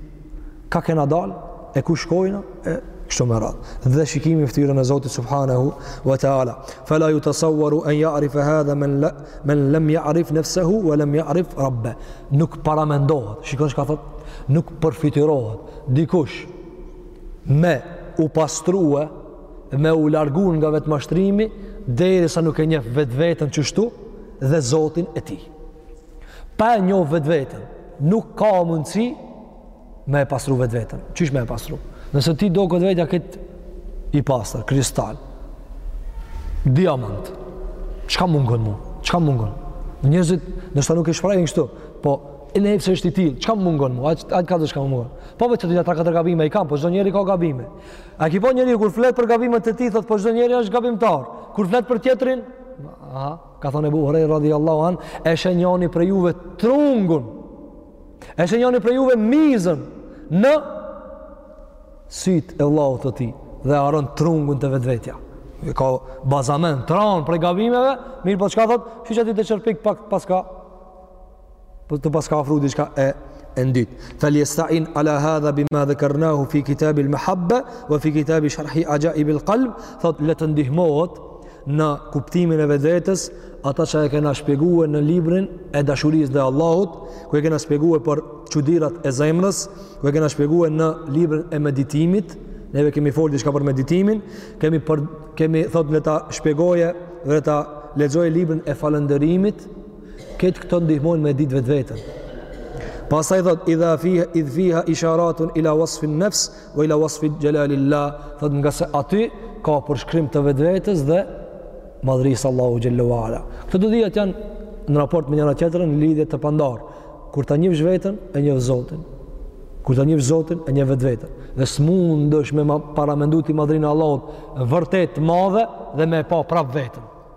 Ka kena dal, e ku shkojna, e kështu me radhë. Dhe shikimi n'ftyrën e Zotit Subhanehu wa ta'ala. Fela jutesawaru en jarife hadhe men, le, men lem jarif nefsehu wa lem jarif rabbe. Nuk paramendohet, shikon çka thot, nuk përfytyrohet. Dikush me u pastrue, me u largue nga vetëmashtrimi, derisa nuk e njef vetveten qështu dhe Zotin e tij. Pa e njoft vetveten, nuk ka mundësi me e pastru vetveten. Qysh me e pastru? Nëse ti do këtë vetja këtë i pastër, kristal, diamant, çka mungon mu? Çka mungon? Njerëzit, nështë nuk i shprehin kështu, po e nëse është i tillë, çka mungon mu? Ajtë ajt ka diçka mungon? Po vetë dy tri gabime i kam, po çdo njeri ka gabime. A ki po njeri, kur flet për gabime të tij, thotë, po çdo njeri është gabimtar. Kur flet për tjetrin, aha, ka thonë Ebu Hurejre, radijallahu anhu, e sheh njoni prej juve trungun, E sheh njoni prej juve mizën në sytë e vëllaut të tij dhe harron trungun te vetvetja. E ka bazamen, tranë për gabimeve, mirë po qka thot, që që ti të qërpik pak paska, po të paska afru diçka e ndytë. Faliestain ala hadha bima dhakarnahu fi kitab al-mahabba wa fi kitab sharh ajaib al-qalb, thotë le të ndihmohet në kuptimin e vetvetes, ata që e kena shpjegue në librin e dashurisë ndaj Allahut, ku e kena shpjegue për çudirat e zemrës, ku e kena shpjegue në librin e meditimit, neve kemi folë diçka për meditimin, kemi, për, kemi, thotë, le ta shpjegoje dhe ta lexoje librin e falënderimit, këtë këto ndihmojnë me ditë vetveten. Pastaj thotë, idha fiha, idh fiha isharatun ila wasfin nefs, Wa ila wasfi xhelalillah, thotë ngase aty ka përshkrim të vetvetes dhe madhërisë Allahut Xhel-le ue Ala. Këto dy dijat janë në raport me njëra-tjetrën në lidhje të pandarë. Kur ta njofsh veten, e njef Zotin. Kur ta njofsh Zotin, e njef vetveten. Dhe s'mundesh me paramendu ti madhërinë e Allahut vërtet madhe dhe me pa prapë veten.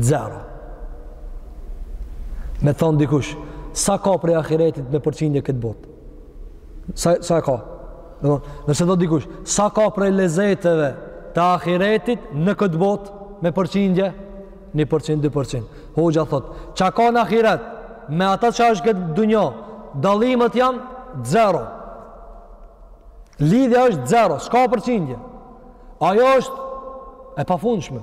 Zero. Me thonë dikush, sa ka prej ahiretit me përqindje këtë botë? Sa, sa ka? Nëse tho dikush, sa ka prej lezeteve të ahiretit në këtë botë me përqindje? Një përqind, dy përqind. Hoxha thotë, çka ka në ahiret me ata që është këtë dunja, dallimet janë zero. Lidhja është zero, s'ka përqindje. Ajo është e pafundshme.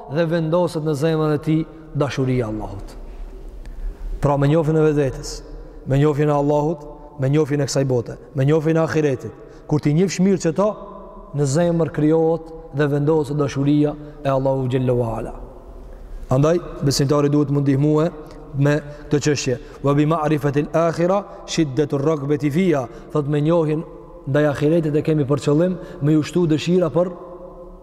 dhe vendoset në zemrën e tij dashuria e Allahut. Pra me njohjen e vetes, me njohjen e Allahut, me njohjen e kësaj bote, me njohjen e ahiretit. Kur t'i njofsh mirë qeto, në zemër krijohet dhe vendoset dashuria e Allahut Xhel-le ue Ala. Andaj, besimtari duhet me u ndihmue me këtë çështje. Ve bi ma'rifet il akhira, shiddetur-ragbeti fiha, thotë me njohjen ndaj ahiretit e kemi për qëllim, me iu shtu dëshira për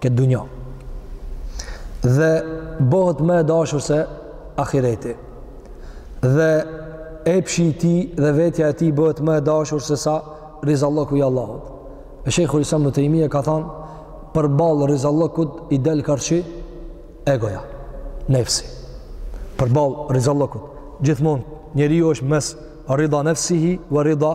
këtë dunja. Dhe bohet më e dashur se ahireti. Dhe epshi i tij dhe vetja e tij bohet më e dashur sesa rizallëku i Allahut. Shejhul Islam Ibn Tejmije ka thanë, përballë rizallëkut i del karshi egoja, nefsi. Përballë rizallëkut, gjithmonë njeriu është mes rida nefsihi ve rida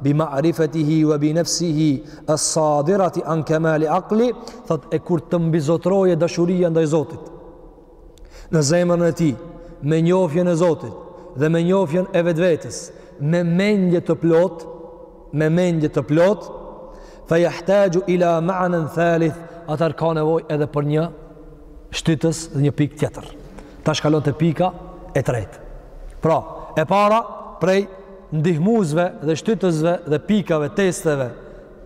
bi ma'rifatihi wa bi nafsihi as-sadirati an kamal aqli thot e kur të mbizotroje dashuria ndaj Zotit në zemrën e tij me njohjen e Zotit dhe me njohjen e vetvetes me mendje të plot me mendje të plot fa yahtaju ila ma'nan thalith atëherë ka nevojë edhe për një shtytës dhe një pikë tjetër tash kalon te pika e tretë pra e para prej ndihmuesve dhe shtytësve dhe pikave, testeve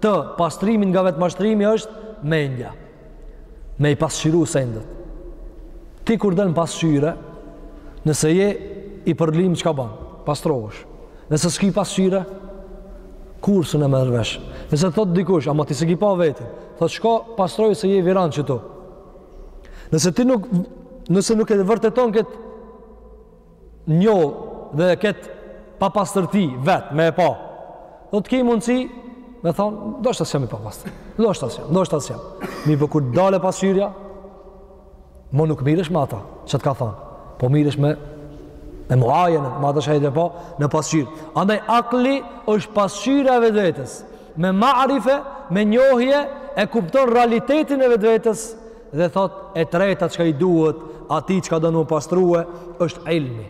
të pastrimit nga vetmashtrimi është mendja. Me i pasqyru sendet. Ti kur del n'pasqyre, nëse je i përlim çka ban, pastrohesh. Nëse s'ki pasqyre, kurrë sun e merr vesh. Nëse thotë dikush, ama ti s'e ki pa veten, thotë shko pastroju se je viran qëtu. Nëse ti nuk, nëse nuk e vërteton këtë njohje dhe këtë papastërti vetë me e pa, do të kesh mundësi me thonë, ndoshta s'jam i papastër, ndoshta s'jam, ndoshta s'jam. Mirëpo kur del n'pasqyre, mo nuk merresh me ata, çka të ka thonë, po merresh me me muajen, me ata çka e ke pa, në pasqyrë. Andaj, akli është pasqyra e vetvetes, me marife, me njohje, e kupton realitetin e vetvetes, Dhe thot e treta çka i duhet atij çka don me u pastrue është ilmi.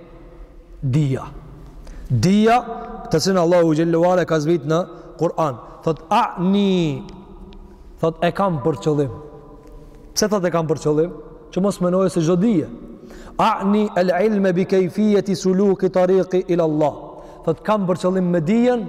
Dija. Dija të cilën Allahu xhel-le ue ala ka zbrit në Kur'an. Thot a'ni. Thot e kam për qëllim. Pse thot e kam për qëllim? Që mos mendojë se çdo dije. A'ni al-ilma bi kayfiyati suluki tariqi ila Allah. Thot kam për qëllim me dijen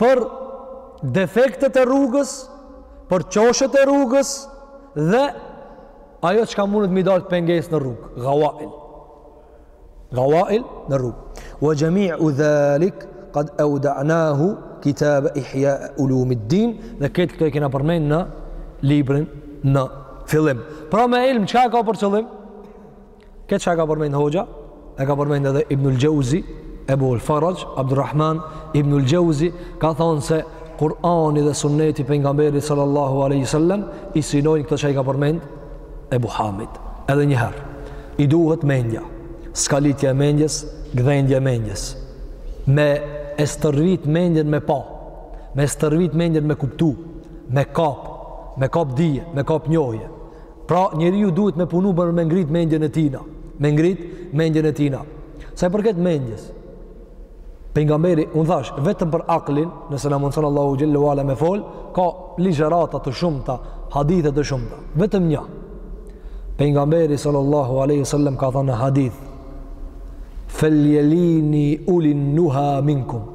për defektet e rrugës, për qoshet e rrugës dhe ajo çka mundet me t'dal pengesë në rrugë, gawail. Gawail në rrugë. Wa xhemi'u dhalik, kad euda'nahu, kitabe ihja ulumid din, dhe krejt këto i kena përmend në librin në fillim. Pra me ilm, çka e ka për qëllim? Këtë që e ka përmend Hoxha, e ka përmend edhe Ibnul Xheuzi, Ebu El Faraxh, Abdurrahman, Ibnul Xheuzi, ka thonë se Kur'ani dhe sunneti Pejgamberit sallallahu aleyhi sallem, i synojnë këto që i ka përmend Ebu Hamid. Edhe njëherë, i duhet mendja, skalitja e mendjes, gdhendja e mendjes, me e stërvit mendjen me pa, me e stërvit mendjen me kuptu, me kap, me kap dije, me kap njohje, Pra njeriu duhet me punu për me ngrit mendjen e tina. Me ngrit mendjen e tina. Sa i përket mendjes, pejgamberi unë thash vetëm për aklin, nëse na mundson Allahu xhel-le ue ala me fol, ka ligjërata të shumta, hadithe të shumta. Vetëm një. Pejgamberi sallallahu alaihi wasallam ka thënë në hadith: "Falyalini ulin nuha minkum."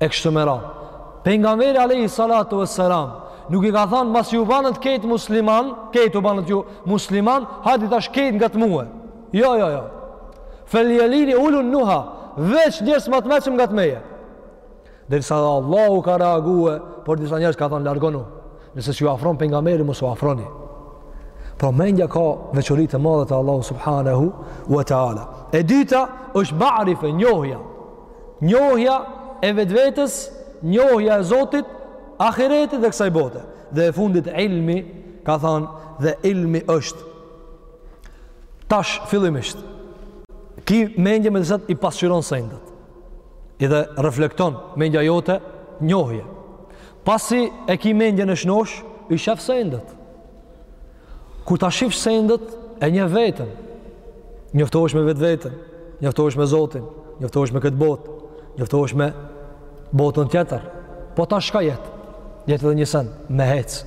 e kështu me ra. Pejgamberi alayhi salatu vesselam nuk i ka thënë masi u banët kejt musliman, kejt u banët ju musliman, hajde tash kejt ngat mue. Jo, jo, jo. Feljelini ulun nuha, veç njerëz ma t'meçëm ngat meje. Derisa Allahu ka reague, por disa njerëz ka thënë largonu. Nëse s'ju afron pejgamberi mos u afroni. Pra mendja ka veçori të madhe te Allahu subhanahu wa taala. E dyta është ma'rife, njohja. Njohja e vetvetes, njohja e Zotit, ahiretit dhe kësaj bote. Dhe e fundit ilmi, ka thënë, dhe ilmi është tash fillimisht. Ki mendje me të cilat i pasqyron sendet. Edhe reflekton mendja jote njohje. Pasi e ki mendjen shnosh, i shef sendet. Kur ta shifsh sendet, e njeh veten. Njoftohesh me vetveten, njoftohesh me Zotin, njoftohesh me këtë botë, njoftohesh me botën tjetër. Po tash çka jet, jet edhe një send, me hecë.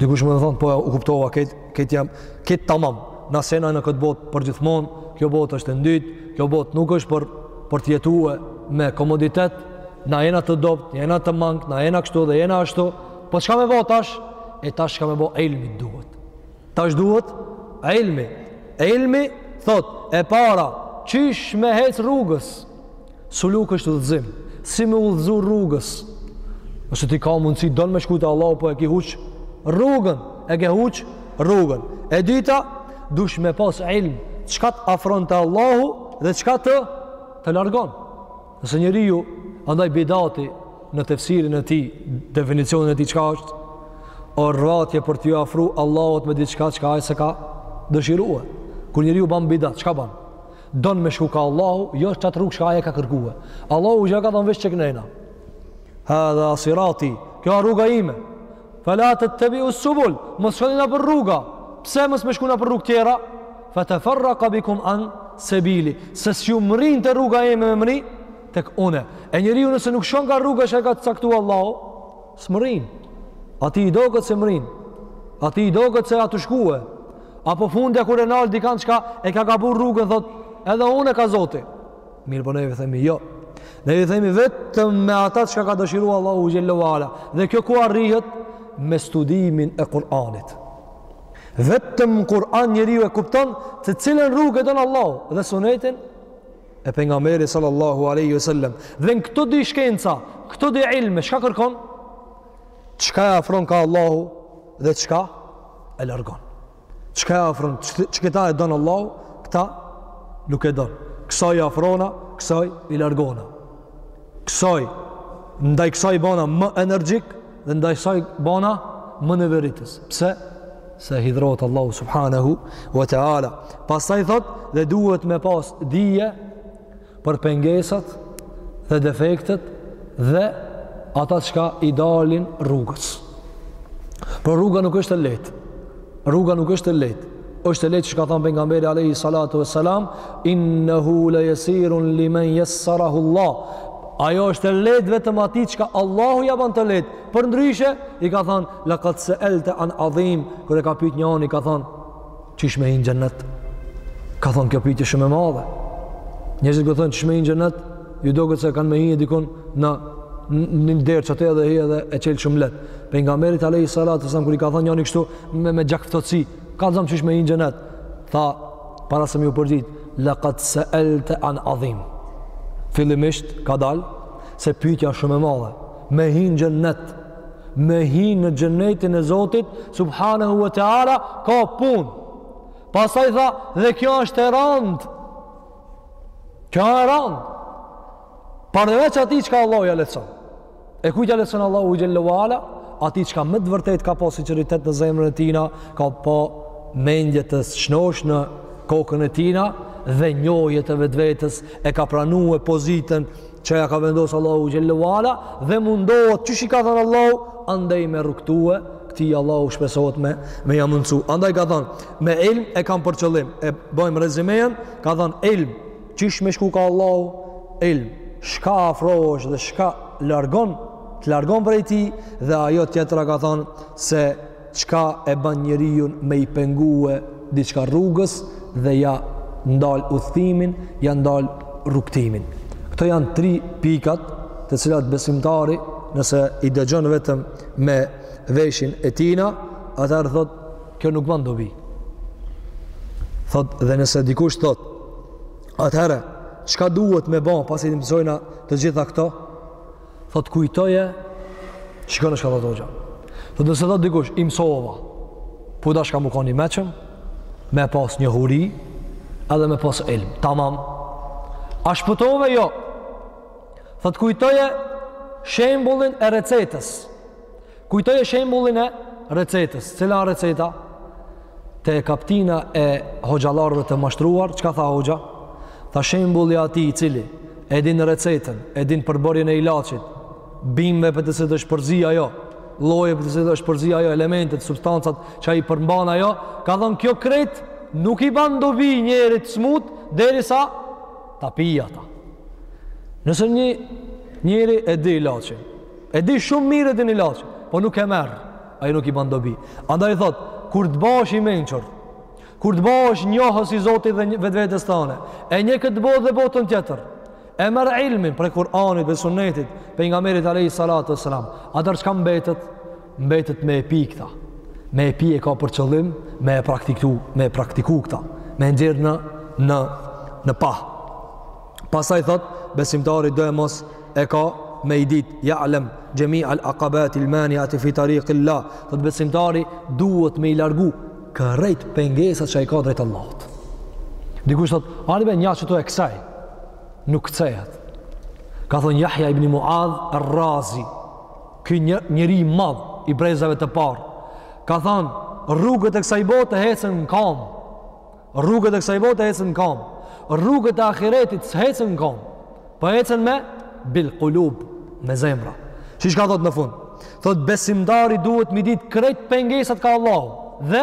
Dikush mundet me thonë, po e kuptova, kejt, kejt jam, kejt tamam, na s'jena në këtë botë për gjithmonë, kjo botë është e ndytë, kjo botë nuk është për, për të jetuar me komoditet, na jena të dobët, jena të mangët, na jena kështu dhe jena ashtu, Po çka me bo tash? E tash çka me bo ilmi duhet. Tash duhet ilmi. E ilmi, thot, e para, qysh me hec rrugës? Suluk është udhëzim. Si me udhëzu rrugës? Se ti ka mundësi, don me shku te Allahu, po e ki huq rrugën. E ke huq rrugën. E dyta, duhesh me pas ilm. Çka të afron te Allahu dhe çka të të largon. Nëse njeriu andaj bidati në tefsirin e tij, definicionin e tij çka është? Orvatje për t'ju afru Allahut me diçka çka ai s'e ka dëshirue. Kur njeriu ban bidat, çka ban? Don me shku ka Allahu, jo qat rrugë çka ai e ka kërkue. Allahu ja ka dhënë veç qi ka ve enne hadha sirati, kjo a rruga ime. Fela tettebiu subul, mos shkoni nëpër rruga. Pse mos me shku nëpër rrugë tjera? Fe teferraka bikum an sebili. Se s'ju mrrin te rruga eme, me mrri tek une. E njeriu nëse nuk shkon ka rruga që e ka caktu Allahu, s'mrrin. Atij i doket se mrrin. Atij i doket se a tu shkue. A po fundja kur e nal dikan çka e ka gabu rrugën, thot, edhe une ka zoti. Mirëpo na u themi jo. Ne i themi vetëm me ata çka ka dëshiru Allahu Xhel-le ve Ala. Dhe kjo ku arrihet? Me studimin e Kur'anit. Vetëm Kur'an njeriu e kupton se cilën rrugë e don Allahu dhe sunetin e pejgamberit sallallahu aleyhi ve sellem. Dhe në këto dy shkenca, këto dy ilme, çka kërkon? Çka e afron ka Allahu dhe çka e largon? Çka e afron, çka e don Allahu, këtë nuk e don. Kësaj i afrona, kësaj i largona. Kësaj ndaj kësaj bëna më energjik dhe ndaj kësaj bëna më neveritës. Pse? Se hidhrohet Allahu subhanahu wa taala. Pastaj thot dhe duhet me pas dije për pengesat dhe defektet dhe ata çka i dalin rrugës. Por rruga nuk është e lehtë. Rruga nuk është e lehtë. Është e lehtë çka thënë pejgamberi alayhi salatu vesselam, innahu la yasirun liman yassarahu Allah. Ajo është e lehtë vetëm atij çka Allahu ja bën të lehtë. Përndryshe i ka thënë laqad sa'alta an azim, kur e ka pyet njëri i ka thënë Qysh me hi n'xhennet? Ka thonë kjo pyetje shumë e madhe. Njerëzit kur thonë qysh me hi n'xhennet? Ju doket se kanë me hi dikun në një derë qaty edhe hi edhe e qelë shumë lehtë. Pejgamberit alayhi salatu selam kur i ka thonë njoni kështu me, me gjakftoftësi, kallzomë qysh me hi n'xhennet? Tha, para se me ju përgjigj, laqad sa'alta an adhim. Fillimisht, ka dalë, se pyetja shumë e madhe. Me hi në xhennet, me hi në xhennetin e Zotit subhanahu wa taala ka punë. Pastaj tha, dhe kjo është e rëndë. Kjo është e rëndë. Përveç atij çka Allahu ja lehtëson. E kujt ja lehtëson Allahu xhelle ue ala, atij çka me të vërtet ka pas sinqeritet në zemrën e tina, ka pas mendje të shnosh në kokën e tina dhe njohje të vetvetes e ka pranuar pozitën që ja ka vendos Allahu xhelle ue ala dhe mundohet qysh i ka thënë Allahu andej me rrugëtue këtij Allahu shpesohet me, me ja mundësu andaj ka thënë me ilm e kam për qëllim e bëjmë rezymenë ka thënë ilm qysh me shku ka Allahu ilm shka afrohesh dhe shka largon të largon prej tij dhe ajo tjetra ka thënë se çka e bën njeriu me i pengue diçka rrugës dhe ja ndal udhëtimin, ja ndal rrugëtimin. Këto janë tri pikat të cilat besimtari nëse i dëgjon vetëm me veshin e tina, atëherë thot kjo nuk bën dobi. Thot dhe nëse dikush thot atëherë çka duhet me bën pasi t'i mësojna të gjitha këto? Thot kujtoje, shikoni shka thot hoxha. Thot nëse thot dikush, i msova, po dashka mu kon i meçëm, me pas njohuri, edhe me pas ilm, tamam. A shpëtove, jo. Thot kujtoje, shembullin e recetës, Kujtoje shembullin e recetës. Cila receta? Te kaptina e hoxhallarëve të mashtruar, çka tha hoxha? Tha shembulli i atij i cili e din recetën, e din përbërjen e ilaçit, bimëve prej të cilit është përzi ajo, lloje prej të cilit është përzi ajo, elementet, substancat që i përmban ajo, ka thanë kjo krejt, nuk i ban dobi njerit smutë, derisa ta pijë ata. Nëse një njeri e di ilaçin, E di shumë mirë di ni ilaç, po nuk e merr. Ai nuk i ban dobi. Andaj thotë, kur të bash i mençur, kur të bash njohës i Zotit dhe vetvetes tënde, e njeh këtë botë dhe botën tjetër. E merr ilmin prej Kur'anit dhe Sunnetit, pejgamberit alejhi salatu ve selam. Atëherë çka mbetet, Mbetet me e pi këta. Me e pi e ka për qëllim me e praktiku, me e praktiku këta. Me e nxjerrë në, në, në pah. Pastaj thotë, besimtari domosdo e ka me i ditë ja'lem gjemi al akabat il mani ati fi tarikillah thotë besimtari duhet me i largu krejt pengesat që i ka drejt Allahut dikush thotë arive nja që tu e kësaj nuk kcehet ka thonë Jahja ibn Muadh er-Razi Ky njeri i madh i brezave të parë ka thanë rrugët e kësaj bote hecen në kamë. Rrugët e kësaj bote hecen në kamë. Rrugët e ahiretit s'hecen në kamë. Po hecen me bil kulub, me zemra. Çka thotë në fund? Thotë besimtari duhet m'i ditë krejt pengesat kah Allahu dhe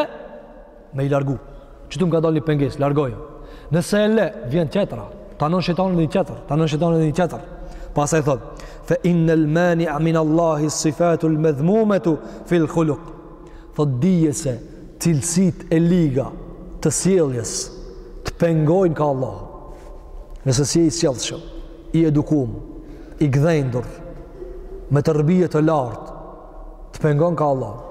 Me i largu. Qëtu më ka dalë një pengesë, largoje. Nëse e le, vjen tjetra. Ta vnon shejtani edhe një tjetër. Ta vnon shejtani edhe një tjetër. Pastaj thotë, fe innel mania min Allahi sifatul medhmumetu fil khuluk. Thotë, dije se cilësitë e liga të sjelljes të pengojnë kah Allahu. Nëse s'je i sjellshëm, i edukum, i gdhendur, me terbije të lartë, të pengon kah Allahu.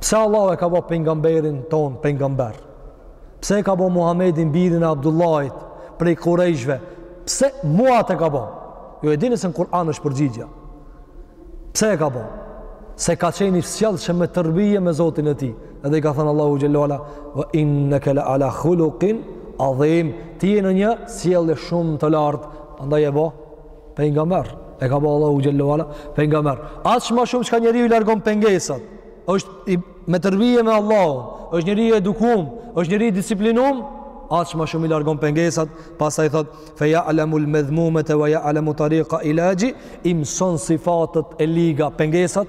Pse Allahu e ka bo pejgamberin tonë pejgamber? Pse e ka bo Muhammedin birin e Abdullahit prej kurejshve? Pse mu atë e ka bo? Ju e dini se në Kur'an është përgjigjja. Pse e ka bo? Se ka qenë i sjellshëm me terbije me Zotin e tij. Edhe i ka thanë Allahu xhel-le ve ala, ve inneke le ala khulukin, adhim, ti je në një sjellje shumë të lartë, andaj e bo, Pejgamber, e ka bo Allahu xhel-le ve ala, pejgamber. Aq ma shumë çka njeriu i largon pengesat. Është i me terbije me Allahun, është njeri i edukum, është njeri i disiplinum, aq ma shumë i largon pengesat, pastaj thotë fe ja'lemul medhmumete ve ja'lemu tarika ilaxhi i mson sifatet e liga pengesat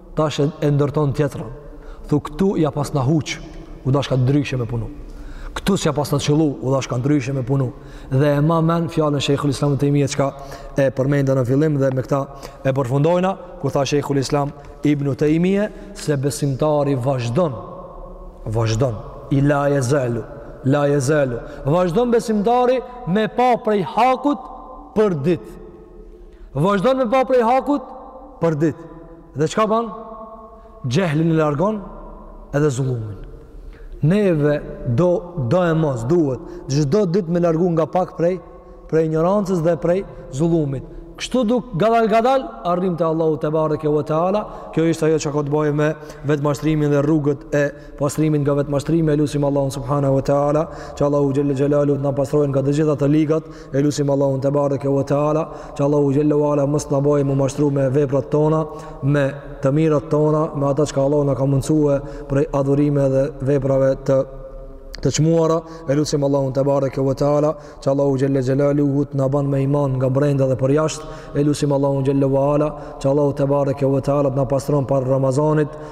tash e, e ndërton tjetrën. Thu këtu ia pasna huq, u dashka ndryshe me punu. Këtu s'ia pasna qëllu, u dashka ndryshe me punu. Dhe e ma men fjalën Shejhul Islam Tejmije çka e përmenda në fillim dhe me këta e përfundojmë, ku tha Shejhul Islam ibnu Tejmije se besimtari vazhdon, vazhdon, la jezelu, la jezelu, vazhdon besimtari me pa prej hakut për ditë. Vazhdon me pa prej hakut për dit. Dhe çka ban? Xhehlin e largon edhe zullumin. Neve do, doemos duhet çdo ditë me largu nga pak prej prej injorancës dhe prej zullumit. Kështu duk gadal gadal arrim te Allahu tebareke ve teala. Kjo ishte ajo që ka të bëjë me vetmashtrimin dhe rrugët e pastrimit nga vetmashtrimi. E lusim Allahun subhanahu ve teala, që Allahu xhelle xhelaluhu të na pastrojë nga të gjitha të ligat. E lusim Allahun tebareke ve teala, që Allahu xhelle ve ala mos t'na bojë m'u mashtru me veprat tona, me të mirat tona, me ata çka Allahu na ka mundësue prej adhurime dhe veprave të të çmuara, e lusim Allahun tebareke ve teala, që Allahu xhelle xhelaluhu të na ban me iman nga brenda dhe përjashtë, e lusim Allahun xhelle ve ala, që Allahu tebareke ve teala të na pastron para Ramazanit,